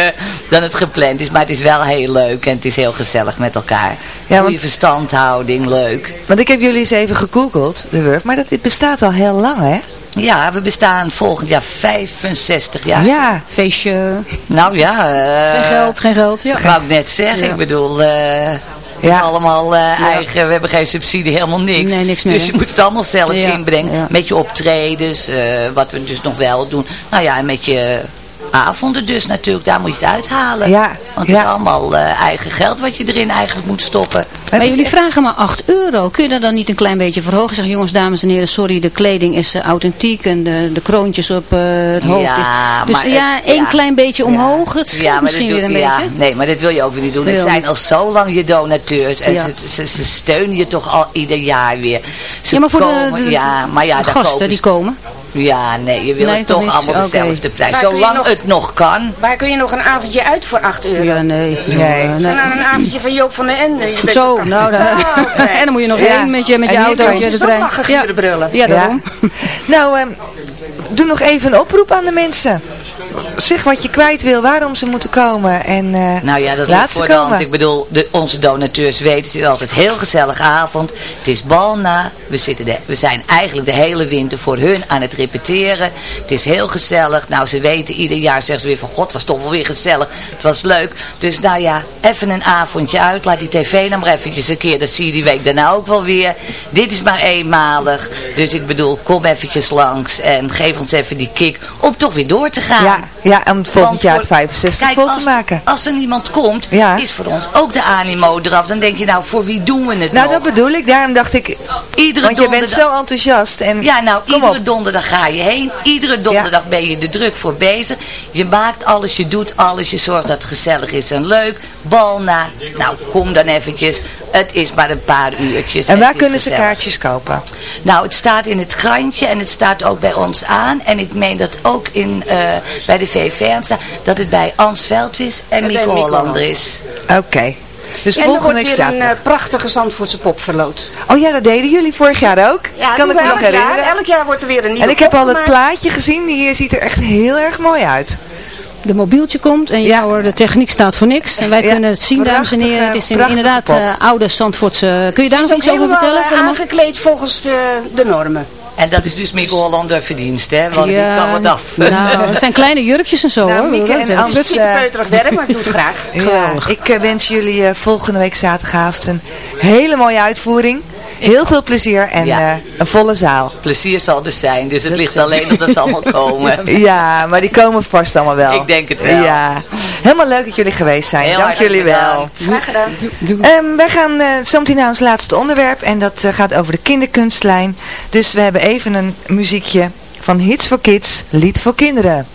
dan het gepland is. Maar het is wel heel leuk en het is heel gezellig met elkaar. Ja, Goede verstandhouding, leuk. Want ik heb jullie eens even gegoogeld, de Wurf. Maar dat dit bestaat al heel lang, hè? Ja, we bestaan volgend jaar 65 jaar. Ja. Feestje. Nou ja. eh, geen geld, geen geld. Ja. Dat wou ik net zeggen. Ja. Ik bedoel, eh ja. allemaal eh, eigen, we hebben geen subsidie, helemaal niks. Nee, niks meer. Dus je moet het allemaal zelf inbrengen. Met je optredens, eh, wat we dus nog wel doen. Nou ja, en met je avonden dus natuurlijk, daar moet je het uithalen. Ja, Want het is allemaal eh, eigen geld wat je erin eigenlijk moet stoppen. Maar jullie vragen maar 8 euro. Kun je dat dan niet een klein beetje verhogen? Zeg, jongens, dames en heren, sorry, de kleding is eh, authentiek en de, de kroontjes op eh, het hoofd Ja, is... Dus maar ja, het- één ja. klein beetje omhoog, dat scheelt maar misschien dat weer een beetje. Nee, maar dat wil je ook weer niet doen. Het zijn al zo lang je donateurs. En Ja. ze, ze, ze steunen je toch al ieder jaar weer. Ze Ja, maar voor de- komen, de- ja, maar ja, de daar gasten kopen die komen. Ja, nee, je wil Nee, het toch allemaal dezelfde prijs. Zolang nog- het nog kan. Waar kun je nog een avondje uit voor 8 euro? Ja, nee. Nee. Eh, Ga naar een avondje van Joop van den Ende. Je bent Zo, nou, dan, (laughs) oké. (laughs) en dan moet je nog Ja. heen met je, met je En autootje. je de trein. ja. brullen. Ja, daarom. Nou, ehm, doe nog even een oproep aan de mensen. Zeg wat je kwijt wil, waarom ze moeten komen. En eh, Nou ja, dat laat voor komen. Ik bedoel, de, onze donateurs weten, het is altijd heel gezellige avond. Het is bal na. We, zitten de, we zijn eigenlijk de hele winter voor hun aan het repeteren. Het is heel gezellig. Nou, ze weten ieder jaar, zeggen ze weer van, god, was toch wel weer gezellig. Het was leuk. Dus nou ja, even een avondje uit. Laat die tv dan maar eventjes een keer. Dat zie je die week daarna ook wel weer. Dit is maar eenmalig. Dus ik bedoel, kom eventjes langs en geef ons even die kick om toch weer door te gaan. Ja, ja, om het volgend jaar het 65 Kijk, vol als, te maken. als er niemand komt, Ja. is voor ons ook de animo eraf. Dan denk je, nou, voor wie doen we het Nou, nog? dat bedoel ik. Daarom dacht ik, Iedere want je bent zo enthousiast. En Ja, nou, iedere op. donderdag ga je heen. Iedere donderdag ben je er druk voor bezig. Je maakt alles, je doet alles. Je zorgt dat het gezellig is en leuk. Bal na. Nou, kom dan eventjes. Het is maar een paar uurtjes. En waar kunnen ze kaartjes kopen? Nou, het staat in het krantje en het staat ook bij ons aan. En ik meen dat ook in, eh, bij de aan staat dat het bij Ans Veldwis en Mieke Hollander is. Oké. Dus en er volgende week weer een eh, prachtige Zandvoortse pop verloot. Oh ja, dat deden jullie vorig jaar ook. Ja, kan ik me nog elk jaar. herinneren. Elk jaar wordt er weer een nieuwe En ik heb al het plaatje gezien. Die eh, ziet er echt heel erg mooi uit. De mobieltje komt en ja hoor, de techniek staat voor niks. En wij Ja, kunnen het zien, dames en heren. Het is in- prachtige inderdaad eh, oude Zandvoortse... Kun je daar nog iets over vertellen? eh, aangekleed volgens de, de normen. En dat is dus Mieke Hollander verdienst, hè? Want die Ja, kan het af. Nou, het zijn kleine jurkjes en zo Nou, hoor. Mieke en is echt- Ans, Het is peuterig werk, maar ik doe het graag. (laughs) Ja, ik eh, wens jullie eh, volgende week zaterdagavond een hele mooie uitvoering. Heel veel plezier en Ja. eh, een volle zaal. Plezier zal er zijn, dus het ligt alleen of dat ze allemaal (laughs) komen. Ja, maar die komen vast allemaal wel. Ik denk het wel. Ja, helemaal leuk dat jullie geweest zijn. Heel Dank jullie wel. Graag gedaan. Ehm, wij gaan eh zometeen naar ons laatste onderwerp en dat eh, gaat over de kinderkunstlijn. Dus we hebben even een muziekje van Hits for Kids, Lied voor Kinderen.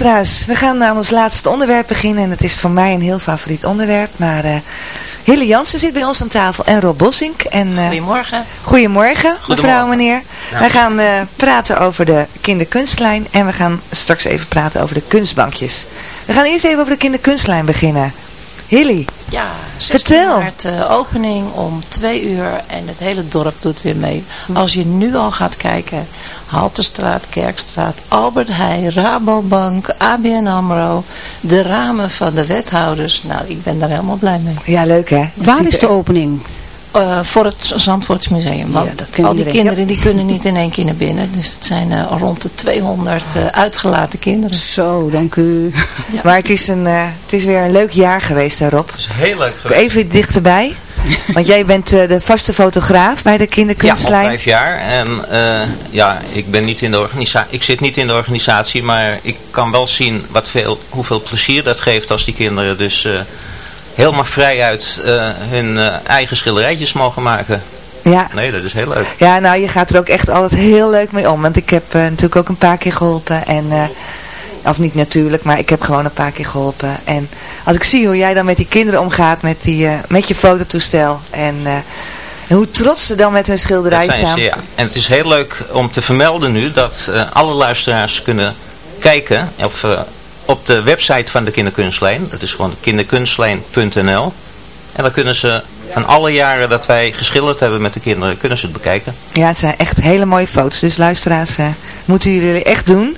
Luisteraars, we gaan aan ons laatste onderwerp beginnen. En het is voor mij een heel favoriet onderwerp. Maar eh Hille Jansen zit bij ons aan tafel en Rob Bossink. En, eh, Goedemorgen. Goedemorgen, mevrouw, Goedemorgen. meneer. Ja. Wij gaan eh, praten over de kinderkunstlijn en we gaan straks even praten over de kunstbankjes. We gaan eerst even over de kinderkunstlijn beginnen. Hilly, Ja, 16 Vertel. maart opening om twee uur en het hele dorp doet weer mee. Als je nu al gaat kijken, Halterstraat, Kerkstraat, Albert Heij, Rabobank, ABN AMRO, de ramen van de wethouders. Nou, ik ben daar helemaal blij mee. Ja, leuk hè? Waar is de opening? Eh, voor het Zandvoorts Museum. Want Ja, al die iedereen. kinderen die kunnen niet in één keer naar binnen. Dus het zijn eh, rond de 200 eh, uitgelaten kinderen. Zo, dank u. Maar het is, een, eh, het is weer een leuk jaar geweest hè Rob. is heel leuk geweest. Even dichterbij. (laughs) Want jij bent eh, de vaste fotograaf bij de Ja, al kinderkunstlijn. vijf jaar. En eh, ja, ik, ben niet in de organisatie, ik zit niet in de organisatie, maar ik kan wel zien wat veel, hoeveel plezier dat geeft als die kinderen dus eh, helemaal vrijuit eh hun eigen schilderijtjes mogen maken. Ja. Nee, dat is heel leuk. Ja, nou, je gaat er ook echt altijd heel leuk mee om. Want ik heb natuurlijk ook een paar keer geholpen. En, of niet natuurlijk, maar ik heb gewoon een paar keer geholpen. En als ik zie hoe jij dan met die kinderen omgaat, met, die, eh, met je fototoestel. En, eh, en hoe trots ze dan met hun schilderij Dat zijn staan. ze, ja. En het is heel leuk om te vermelden nu dat eh, alle luisteraars kunnen kijken of, op de website van de kinderkunstlijn. Dat is gewoon kinderkunstlijn.nl. En dan kunnen ze van alle jaren dat wij geschilderd hebben met de kinderen, kunnen ze het bekijken. Ja, het zijn echt hele mooie foto's. Dus luisteraars, moeten jullie echt doen.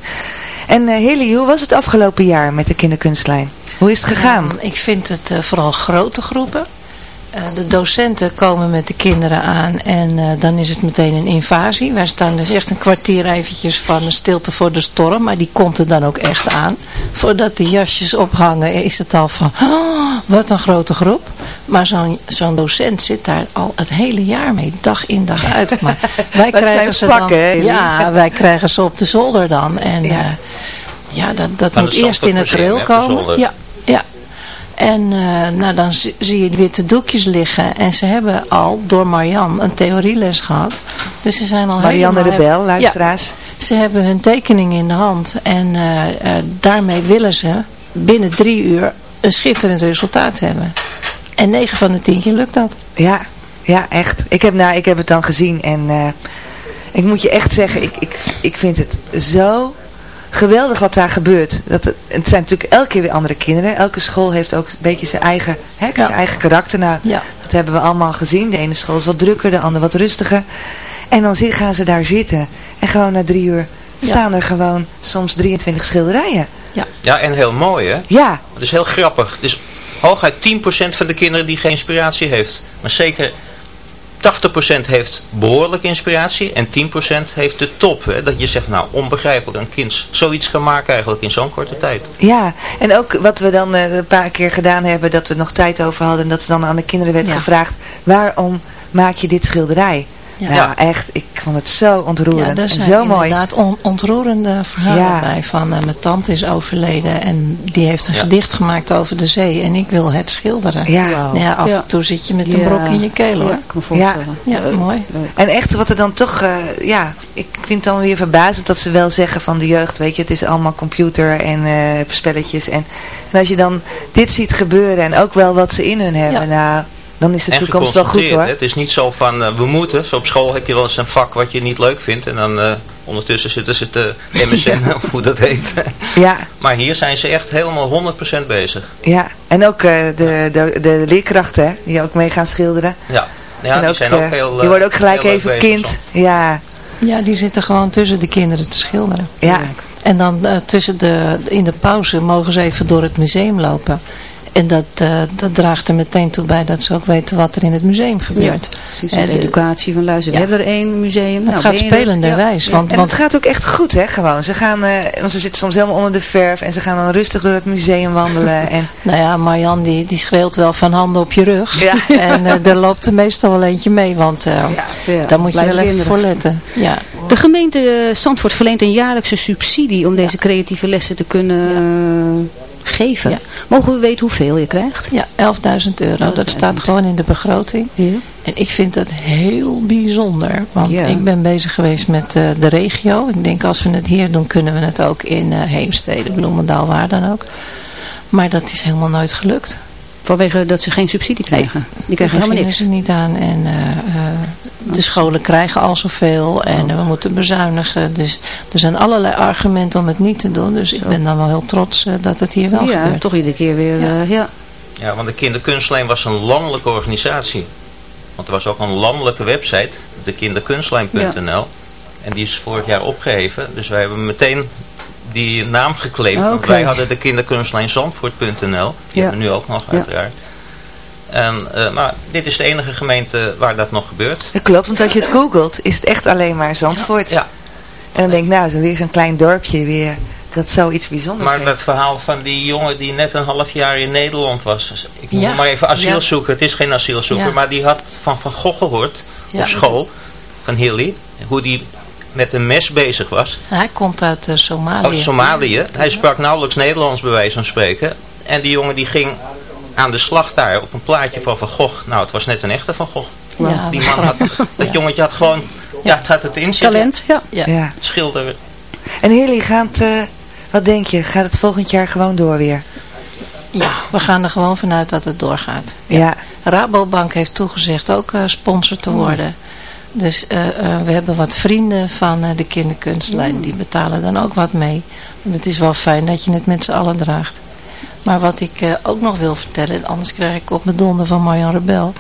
En eh Hilly, hoe was het afgelopen jaar met de kinderkunstlijn? Hoe is het gegaan? Ja, ik vind het eh, vooral grote groepen. Eh, de docenten komen met de kinderen aan en eh, dan is het meteen een invasie. Wij staan dus echt een kwartier eventjes van een stilte voor de storm, maar die komt er dan ook echt aan. Voordat de jasjes ophangen is het al van, "Oh, wat een grote groep. Maar zo'n zo'n docent zit daar al het hele jaar mee, dag in dag uit. Maar (laughs) wij krijgen ze pakken, dan, ja, wij krijgen ze op de zolder dan. En ja, ja dat, dat moet eerst in het rail de komen. ja. En eh, nou, dan zie je witte doekjes liggen. En ze hebben al door Marian een theorieles gehad. Dus ze zijn al Marianne. Rebel, luisteraars. Ja, ze hebben hun tekening in de hand. En eh, eh, daarmee willen ze binnen drie uur een schitterend resultaat hebben. En 9 van de 10 keer lukt dat. Ja, ja, echt. Ik heb, nou, ik heb het dan gezien en ik moet je echt zeggen, ik, ik, ik vind het zo geweldig wat daar gebeurt. Dat het, zijn natuurlijk elke keer weer andere kinderen. Elke school heeft ook een beetje zijn eigen, hè, zijn eigen karakter. Nou, dat hebben we allemaal gezien. De ene school is wat drukker, de andere wat rustiger. En dan gaan ze daar zitten. En gewoon na drie uur staan er gewoon soms 23 schilderijen. Ja, en heel mooi hè? Ja. Het is heel grappig. Het is hooguit 10% van de kinderen die geen inspiratie heeft. Maar zeker 80% heeft behoorlijke inspiratie en 10% heeft de top. Hè? Dat je zegt, nou onbegrijpelijk, een kind zoiets kan maken eigenlijk in zo'n korte tijd. Ja, en ook wat we dan eh, een paar keer gedaan hebben, dat we nog tijd over hadden. En dat ze dan aan de kinderen werd Ja. gevraagd, waarom maak je dit schilderij? Ja. Nou, echt, ik vond het zo ontroerend Ja, daar en zijn zo mooi. inderdaad on- ontroerende verhalen Ja. bij. Van eh, mijn tante is overleden en die heeft een Ja. gedicht gemaakt over de zee. En ik wil het schilderen. Ja. Nou ja, af Ja. en toe zit je met een brok in je keel hoor. Ja, ik kan me voorstellen. Ja, ja mooi. En echt wat er dan toch, eh, ja, ik vind het dan weer verbazend dat ze wel zeggen van de jeugd, weet je, het is allemaal computer en eh, spelletjes. En, en als je dan dit ziet gebeuren en ook wel wat ze in hun hebben, nou, dan is de En toekomst wel goed hoor. hè. Het is niet zo van, eh, we moeten. Zo op school heb je wel eens een vak wat je niet leuk vindt. En dan eh, ondertussen zitten ze te (laughs) MSN, of hoe dat heet. (laughs) Ja. Maar hier zijn ze echt helemaal 100% bezig. Ja, en ook eh, de, de, de leerkrachten, hè, die ook mee gaan schilderen. Ja, ja En die ook, zijn ook heel Die worden ook gelijk even kind. Ja. Ja, die zitten gewoon tussen de kinderen te schilderen. Ja. En dan eh, tussen de, in de pauze mogen ze even door het museum lopen. En dat, eh, dat draagt er meteen toe bij dat ze ook weten wat er in het museum gebeurt. precies, En de de- educatie van. Ja. We hebben er één museum. Het nou, gaat er? spelenderwijs. Ja. Want, En want het gaat ook echt goed, hè, gewoon. Ze gaan, eh, want ze zitten soms helemaal onder de verf en ze gaan dan rustig door het museum wandelen. (laughs) En, Nou ja, Marjan die, die schreeuwt wel van handen op je rug. Ja. (laughs) En eh er loopt er meestal wel eentje mee, want eh, Ja, daar moet je wel even voor letten. Ja. De gemeente eh, Zandvoort verleent een jaarlijkse subsidie om deze creatieve lessen te kunnen geven. Mogen we weten hoeveel je krijgt? Ja, 11.000 euro. Dat staat gewoon in de begroting. En ik vind dat heel bijzonder. Want Ja. ik ben bezig geweest met eh, de regio. Ik denk als we het hier doen, kunnen we het ook in eh Heemstede, Bloemendaal, waar dan ook. Maar dat is helemaal nooit gelukt. Vanwege dat ze geen subsidie krijgen. Die krijgen helemaal niks. ze niet aan. En eh, eh, de scholen krijgen al zoveel. En we moeten bezuinigen. Dus er zijn allerlei argumenten om het niet te doen. Dus ik ben dan wel heel trots eh, dat het hier wel Ja, gebeurt. toch iedere keer weer. eh, ja. Ja, want de Kinderkunstlijn was een landelijke organisatie. Want er was ook een landelijke website, de kinderkunstlijn.nl. En die is vorig jaar opgeheven. Dus wij hebben meteen die naam. Oké. Want wij hadden de kinderkunstlijn Zandvoort.nl. Die Ja. hebben we nu ook nog Ja. uiteraard. En, eh, maar dit is de enige gemeente waar dat nog gebeurt. Dat klopt, want als je het googelt, is het echt alleen maar Zandvoort. Ja. En dan denk ik, nou, zo weer zo'n klein dorpje weer, dat zoiets bijzonders Maar heeft. dat verhaal van die jongen die net een half jaar in Nederland was. Ik noem Ja. maar even Ja. asielzoeker. Het is geen asielzoeker. Ja. Maar die had van Van Gogh gehoord Ja. op school. Van Hilly. Hoe die met een mes bezig was. Hij komt uit eh, Somalië. Uit Somalië. Hij sprak nauwelijks Nederlands bij wijze van spreken. En die jongen die ging aan de slag daar op een plaatje van Van Gogh. Nou, het was net een echte Van Gogh. Ja. Die man had, (laughs) dat jongetje had gewoon, ja, het had het in zich. Talent, ja. Ja. Schilderen. En Hilly, gaat, eh, wat denk je, gaat het volgend jaar gewoon door weer? Ja, we gaan er gewoon vanuit dat het doorgaat. Ja. Rabobank heeft toegezegd ook eh, sponsor te worden. Dus eh, eh, we hebben wat vrienden van eh, de kinderkunstlijn. Die betalen dan ook wat mee. Want het is wel fijn dat je het met z'n allen draagt. Maar wat ik ook nog wil vertellen, anders krijg ik op mijn donder van Marjan Rebel.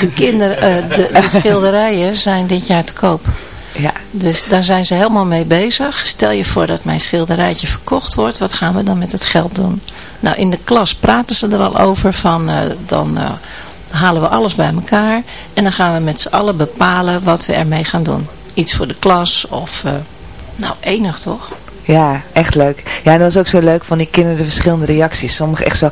De, kinder, de, de (laughs) schilderijen zijn dit jaar te koop. Ja. Dus daar zijn ze helemaal mee bezig. Stel je voor dat mijn schilderijtje verkocht wordt. Wat gaan we dan met het geld doen? Nou, in de klas praten ze er al over van eh, dan halen we alles bij elkaar. En dan gaan we met z'n allen bepalen wat we ermee gaan doen. Iets voor de klas of... eh, nou, enig toch? Ja, echt leuk. Ja, en dat was ook zo leuk van die kinderen de verschillende reacties. Sommigen echt zo,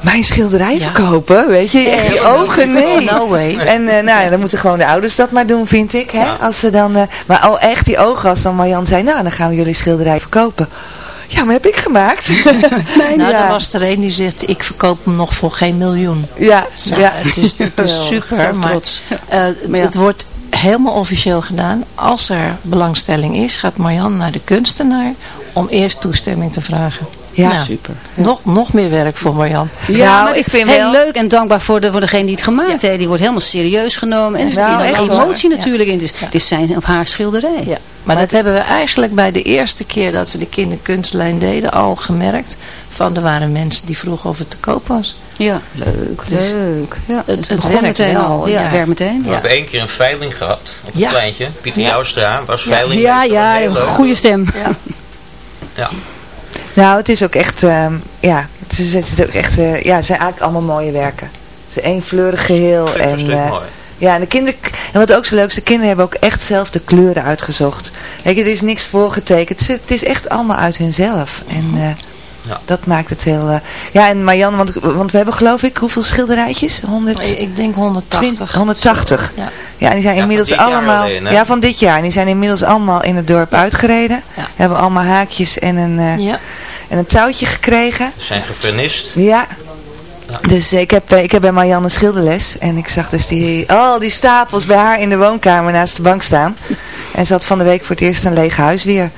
mijn schilderij verkopen, weet je. Echt die ogen, nee. no way. En eh, nou ja, dan moeten gewoon de ouders dat maar doen, vind ik. Hè? Als ze dan, eh, maar oh, echt die ogen als dan Marjan zei, nou dan gaan we jullie schilderij verkopen. Ja, maar heb ik gemaakt. (laughs) nou, ja. er was er een die zegt, ik verkoop hem nog voor geen miljoen. Ja, Nou, ja. Het is, het is (laughs) super, maar trots. eh, Maar ja. het wordt helemaal officieel gedaan. Als er belangstelling is, gaat Marjan naar de kunstenaar om eerst toestemming te vragen. Ja. Nou, Super. Nog, nog meer werk voor Marjan. Ja, Nou, maar het ik is vind heel wel- leuk en dankbaar voor, de, voor degene die het gemaakt heeft. Die wordt helemaal serieus genomen. En er zit echt emotie waar. natuurlijk in. Het is, het is zijn of haar schilderij. Ja. Maar dat hebben we eigenlijk bij de eerste keer dat we de kinderkunstlijn deden al gemerkt. Van er waren mensen die vroegen of het te koop was. Ja, leuk. Dus leuk. Ja, het- dus het begon meteen wel, al. Ja, ja. meteen. We hebben één keer een veiling gehad op het Ja. pleintje. Pieter Ja. Joustra was Ja, veiling. ja, ja, goede stem. Ja. Nou, het is ook echt, ehm, ja, het, is, het, is ook echt, eh, ja, het zijn eigenlijk allemaal mooie werken. Het is één fleurig geheel. En, mooi. Ja, en de kinderen, en wat ook zo leuk is, de kinderen hebben ook echt zelf de kleuren uitgezocht. Je, er is niks voorgetekend. Het is, het is echt allemaal uit hunzelf. En eh, Ja. dat maakt het heel... eh, ja, en Marjan, want, want we hebben geloof ik, hoeveel schilderijtjes? 100? Ik denk 180. 180. Ja. Ja, en die zijn Ja, inmiddels dit jaar allemaal... alleen, ja, van dit jaar. En die zijn inmiddels allemaal in het dorp uitgereden. Ja. Hebben allemaal haakjes en een, eh, Ja. en een touwtje gekregen. Ze zijn gevernist. Ja. Dus ik heb, eh, ik heb bij Marianne schilderles. En ik zag dus die, al die stapels bij haar in de woonkamer naast de bank staan. En ze had van de week voor het eerst een leeg huis weer.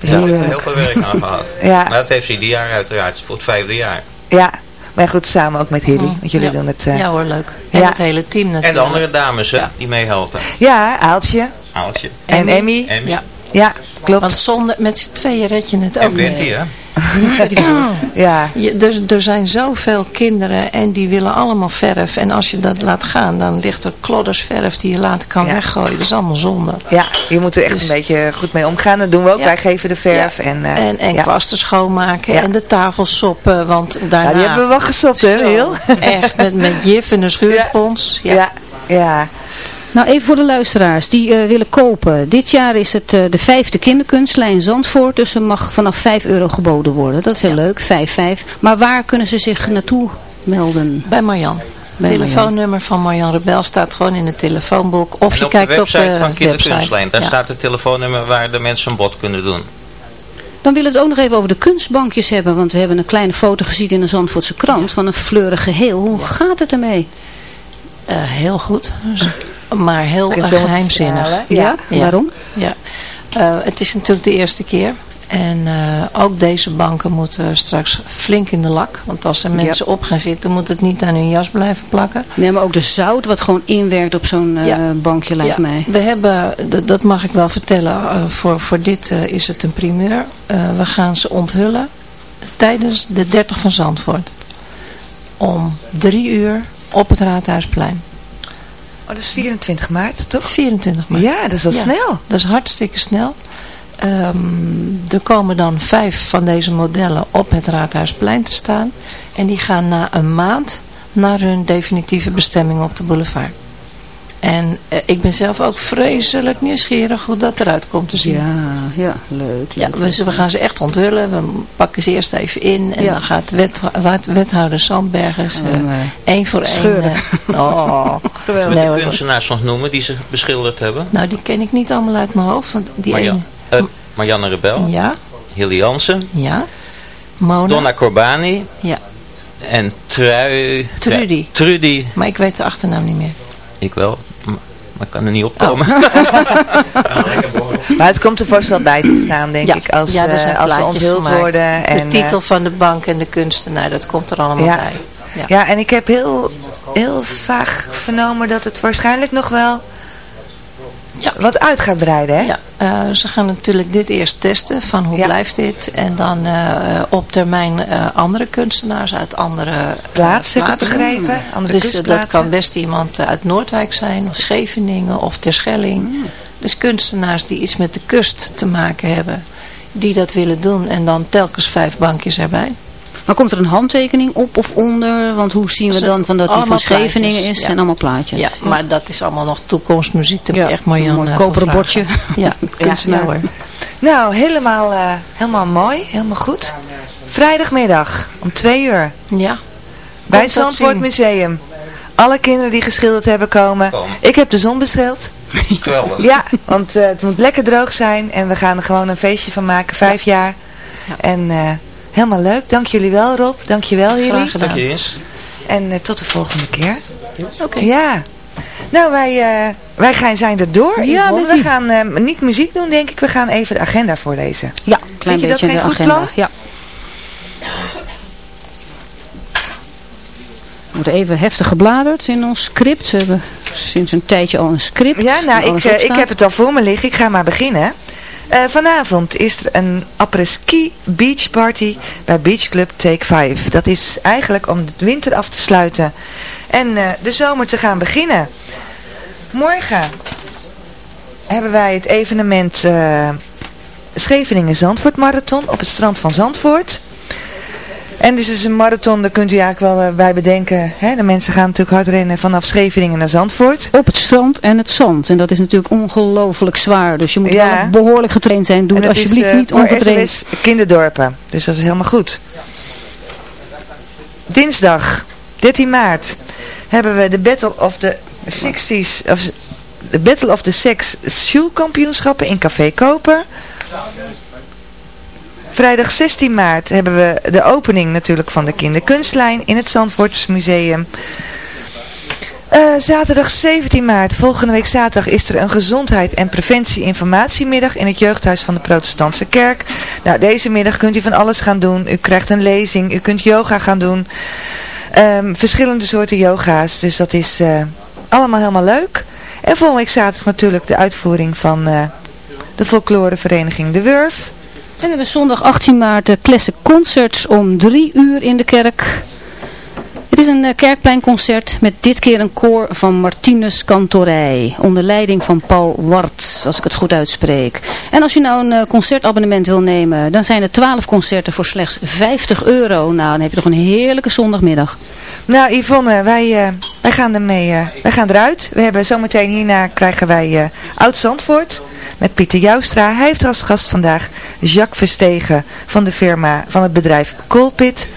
Dus heeft er leuk. heel veel werk aan (laughs) gehad. Ja. Maar dat heeft ze ieder jaar uiteraard. Voor het vijfde jaar. Ja, maar goed, samen ook met Hilly. Want jullie Ja. doen het... eh, Ja hoor, leuk. En Ja. het hele team natuurlijk. En de andere dames hè, die meehelpen. ja, Aaltje Aaltje. en Emmy. Emmy. Ja. Ja, klopt. Want zonder, met z'n tweeën red je het ook En niet. hè. (laughs) Ja, Je, er, er zijn zoveel kinderen en die willen allemaal verf. En als je dat laat gaan, dan ligt er klodders verf die je later kan Ja. weggooien. Dat is allemaal zonde. ja, je moet er echt Dus- een beetje goed mee omgaan. Dat doen we ook. Ja. Wij geven de verf. En, eh, En, en ja. kwasten schoonmaken Ja. en de tafels soppen. Want daarna... Ja, die hebben we wel gestopt, hè? Echt, met, met jif en een (laughs) schuurspons. Ja. Ja, ja. Nou, even voor de luisteraars die eh, willen kopen. Dit jaar is het eh, de vijfde kinderkunstlijn Zandvoort. Dus er mag vanaf 5 euro geboden worden. Dat is heel leuk, 5, 5. Maar waar kunnen ze zich naartoe melden? Bij Marjan. Het telefoonnummer van Marjan Rebel staat gewoon in het telefoonboek. Of en je op kijkt de op de website van Kinderkunstlijn, daar Ja. staat het telefoonnummer waar de mensen een bod kunnen doen. Dan willen we het ook nog even over de kunstbankjes hebben. Want we hebben een kleine foto gezien in de Zandvoortse krant van een fleurig geheel. Hoe gaat het ermee? Eh, heel goed. Maar heel eh, geheimzinnig. stralen. Ja? Waarom? Ja. Eh, het is natuurlijk de eerste keer. En eh, ook deze banken moeten straks flink in de lak. Want als er mensen op gaan zitten, moet het niet aan hun jas blijven plakken. Nee, maar ook de zout wat gewoon inwerkt op zo'n eh, Ja. bankje lijkt Ja, mij. We hebben, dat mag ik wel vertellen, eh, voor, voor dit eh, is het een primeur. Eh, we gaan ze onthullen tijdens de 30 van Zandvoort. Om drie uur op het Raadhuisplein. Oh, dat is 24 maart, toch? 24 maart. Ja, dat is Ja, snel. Dat is hartstikke snel. Ehm, er komen dan vijf van deze modellen op het Raadhuisplein te staan. En die gaan na een maand naar hun definitieve bestemming op de boulevard. En eh, ik ben zelf ook vreselijk nieuwsgierig hoe dat eruit komt te zien. Ja, ja, leuk. Ja, we, we gaan ze echt onthullen. We pakken ze eerst even in. En Ja. dan gaat wet, wet- wethouder Sandbergers Oh, eh, nee. één voor één. Scheuren. eh, (laughs) oh, Zullen we Nee, de kunstenaars nog noemen die ze beschilderd hebben? Nou, die ken ik niet allemaal uit mijn hoofd. Want die eh, Marianne Rebel, Ja, Hilly Jansen, ja. Mona. Donna Corbani Ja, en Trui... Trudy. Trudy, maar ik weet de achternaam niet meer. ik wel, maar ik kan er niet opkomen. Oh. (laughs) Maar het komt er vast wel bij te staan, denk ik, als, ja, er eh, zijn als ze onthuld gemaakt. worden. De en, titel eh, van de bank en de kunstenaar, dat komt er allemaal ja. bij. Ja. ja, en ik heb heel, heel vaag vernomen dat het waarschijnlijk nog wel wat uit gaat breiden, hè? Ja, eh, ze gaan natuurlijk dit eerst testen van hoe blijft dit. En dan eh, op termijn eh, andere kunstenaars uit andere Plaatsen, plaatsen. begrepen, andere dus dat kan best iemand uit Noordwijk zijn, of Scheveningen, of Terschelling. Mm. Dus kunstenaars die iets met de kust te maken hebben, die dat willen doen. En dan telkens vijf bankjes erbij. Maar komt er een handtekening op of onder? Want hoe zien we dan van dat hij van Scheveningen plaatjes, is? ja. En allemaal plaatjes. Ja, maar dat is allemaal nog toekomstmuziek. Daar Ja, echt Marjan een mooi eh, koperen bordje. Ja, Kunstenaar. (laughs) ja, hoor. Nou, helemaal, eh, helemaal mooi, helemaal goed. Vrijdagmiddag om twee uur. Ja. Bij het dat Zandvoort. Museum. Alle kinderen die geschilderd hebben komen. Ik heb de zon besteld. Geweldig. Ja, want eh, het moet lekker droog zijn. En we gaan er gewoon een feestje van maken. Vijf jaar. En eh, helemaal leuk. Dank jullie wel Rob. Dank je wel jullie. Graag gedaan. Dank je eens. En eh, tot de volgende keer. Oké. Ja. Nou, wij, eh, wij gaan, zijn er door. Ja, we gaan eh, niet muziek doen, denk ik. We gaan even de agenda voorlezen. Ja, klein Vind je dat beetje geen de goed agenda. plan? Ja. We moeten even heftig gebladerd in ons script. We hebben sinds een tijdje al een script. Ja, nou, ik, ik heb het al voor me liggen. Ik ga maar beginnen. Eh, vanavond is er een après-ski beach party bij Beach Club Take 5. Dat is eigenlijk om de winter af te sluiten en eh, de zomer te gaan beginnen. Morgen hebben wij het evenement eh, Scheveningen Zandvoort Marathon op het strand van Zandvoort. En dus is een marathon, daar kunt u eigenlijk wel eh, bij bedenken. Hè? De mensen gaan natuurlijk hard rennen vanaf Scheveningen naar Zandvoort. Op het strand en het zand. En dat is natuurlijk ongelooflijk zwaar. Dus je moet Ja. wel behoorlijk getraind zijn. Doe het is, alsjeblieft eh, niet ongetraind. SOS kinderdorpen. Dus dat is helemaal goed. Dinsdag, 13 maart, hebben we de Battle of the 60s, of de Battle of the Sex Kampioenschappen in Café Koper. Vrijdag 16 maart hebben we de opening natuurlijk van de kinderkunstlijn in het Zandvoorts Museum. Eh, zaterdag 17 maart, volgende week zaterdag, is er een gezondheid- en preventie-informatiemiddag in het jeugdhuis van de Protestantse Kerk. Nou, deze middag kunt u van alles gaan doen. U krijgt een lezing, u kunt yoga gaan doen. Ehm, verschillende soorten yoga's, dus dat is eh, allemaal helemaal leuk. En volgende week zaterdag natuurlijk de uitvoering van eh, de folklorevereniging De Wurf. En we hebben zondag 18 maart de Classic Concerts om 3 uur in de kerk. Het is een eh, kerkpleinconcert met dit keer een koor van Martinus Cantorij. Onder leiding van Paul Wart, als ik het goed uitspreek. En als je nou een eh, concertabonnement wil nemen, dan zijn er 12 concerten voor slechts 50 euro. Nou, dan heb je toch een heerlijke zondagmiddag. Nou Yvonne, wij, eh, wij gaan ermee, wij gaan eruit. We hebben zometeen hierna krijgen wij eh, Oud Zandvoort met Pieter Joustra. Hij heeft als gast vandaag Jacques Verstegen van de firma van het bedrijf Colpit.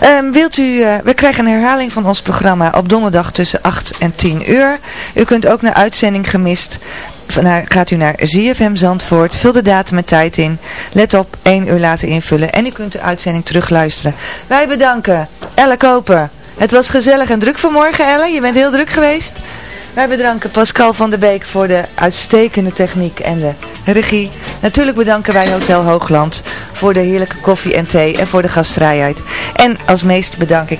Ehm, wilt u, eh, we krijgen een herhaling van ons programma op donderdag tussen 8 en 10 uur. U kunt ook naar uitzending gemist. Van, gaat u naar ZFM Zandvoort, vul de datum en tijd in. Let op, 1 uur later invullen en u kunt de uitzending terugluisteren. Wij bedanken Elle Koper. Het was gezellig en druk vanmorgen Elle, je bent heel druk geweest. Wij bedanken Pascal van der Beek voor de uitstekende techniek en de regie. Natuurlijk bedanken wij Hotel Hoogland voor de heerlijke koffie en thee en voor de gastvrijheid. En als meest bedank ik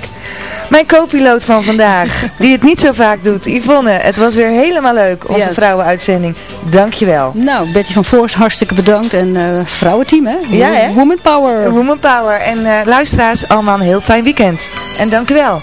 mijn co-piloot van vandaag, (laughs) die het niet zo vaak doet, Yvonne. Het was weer helemaal leuk, onze vrouwenuitzending. Dankjewel. Nou, Betty van Voors, hartstikke bedankt. En uh, vrouwenteam, hè? Ja, hè? Woman Power. Woman Power. En uh, luisteraars, allemaal een heel fijn weekend. En dankjewel.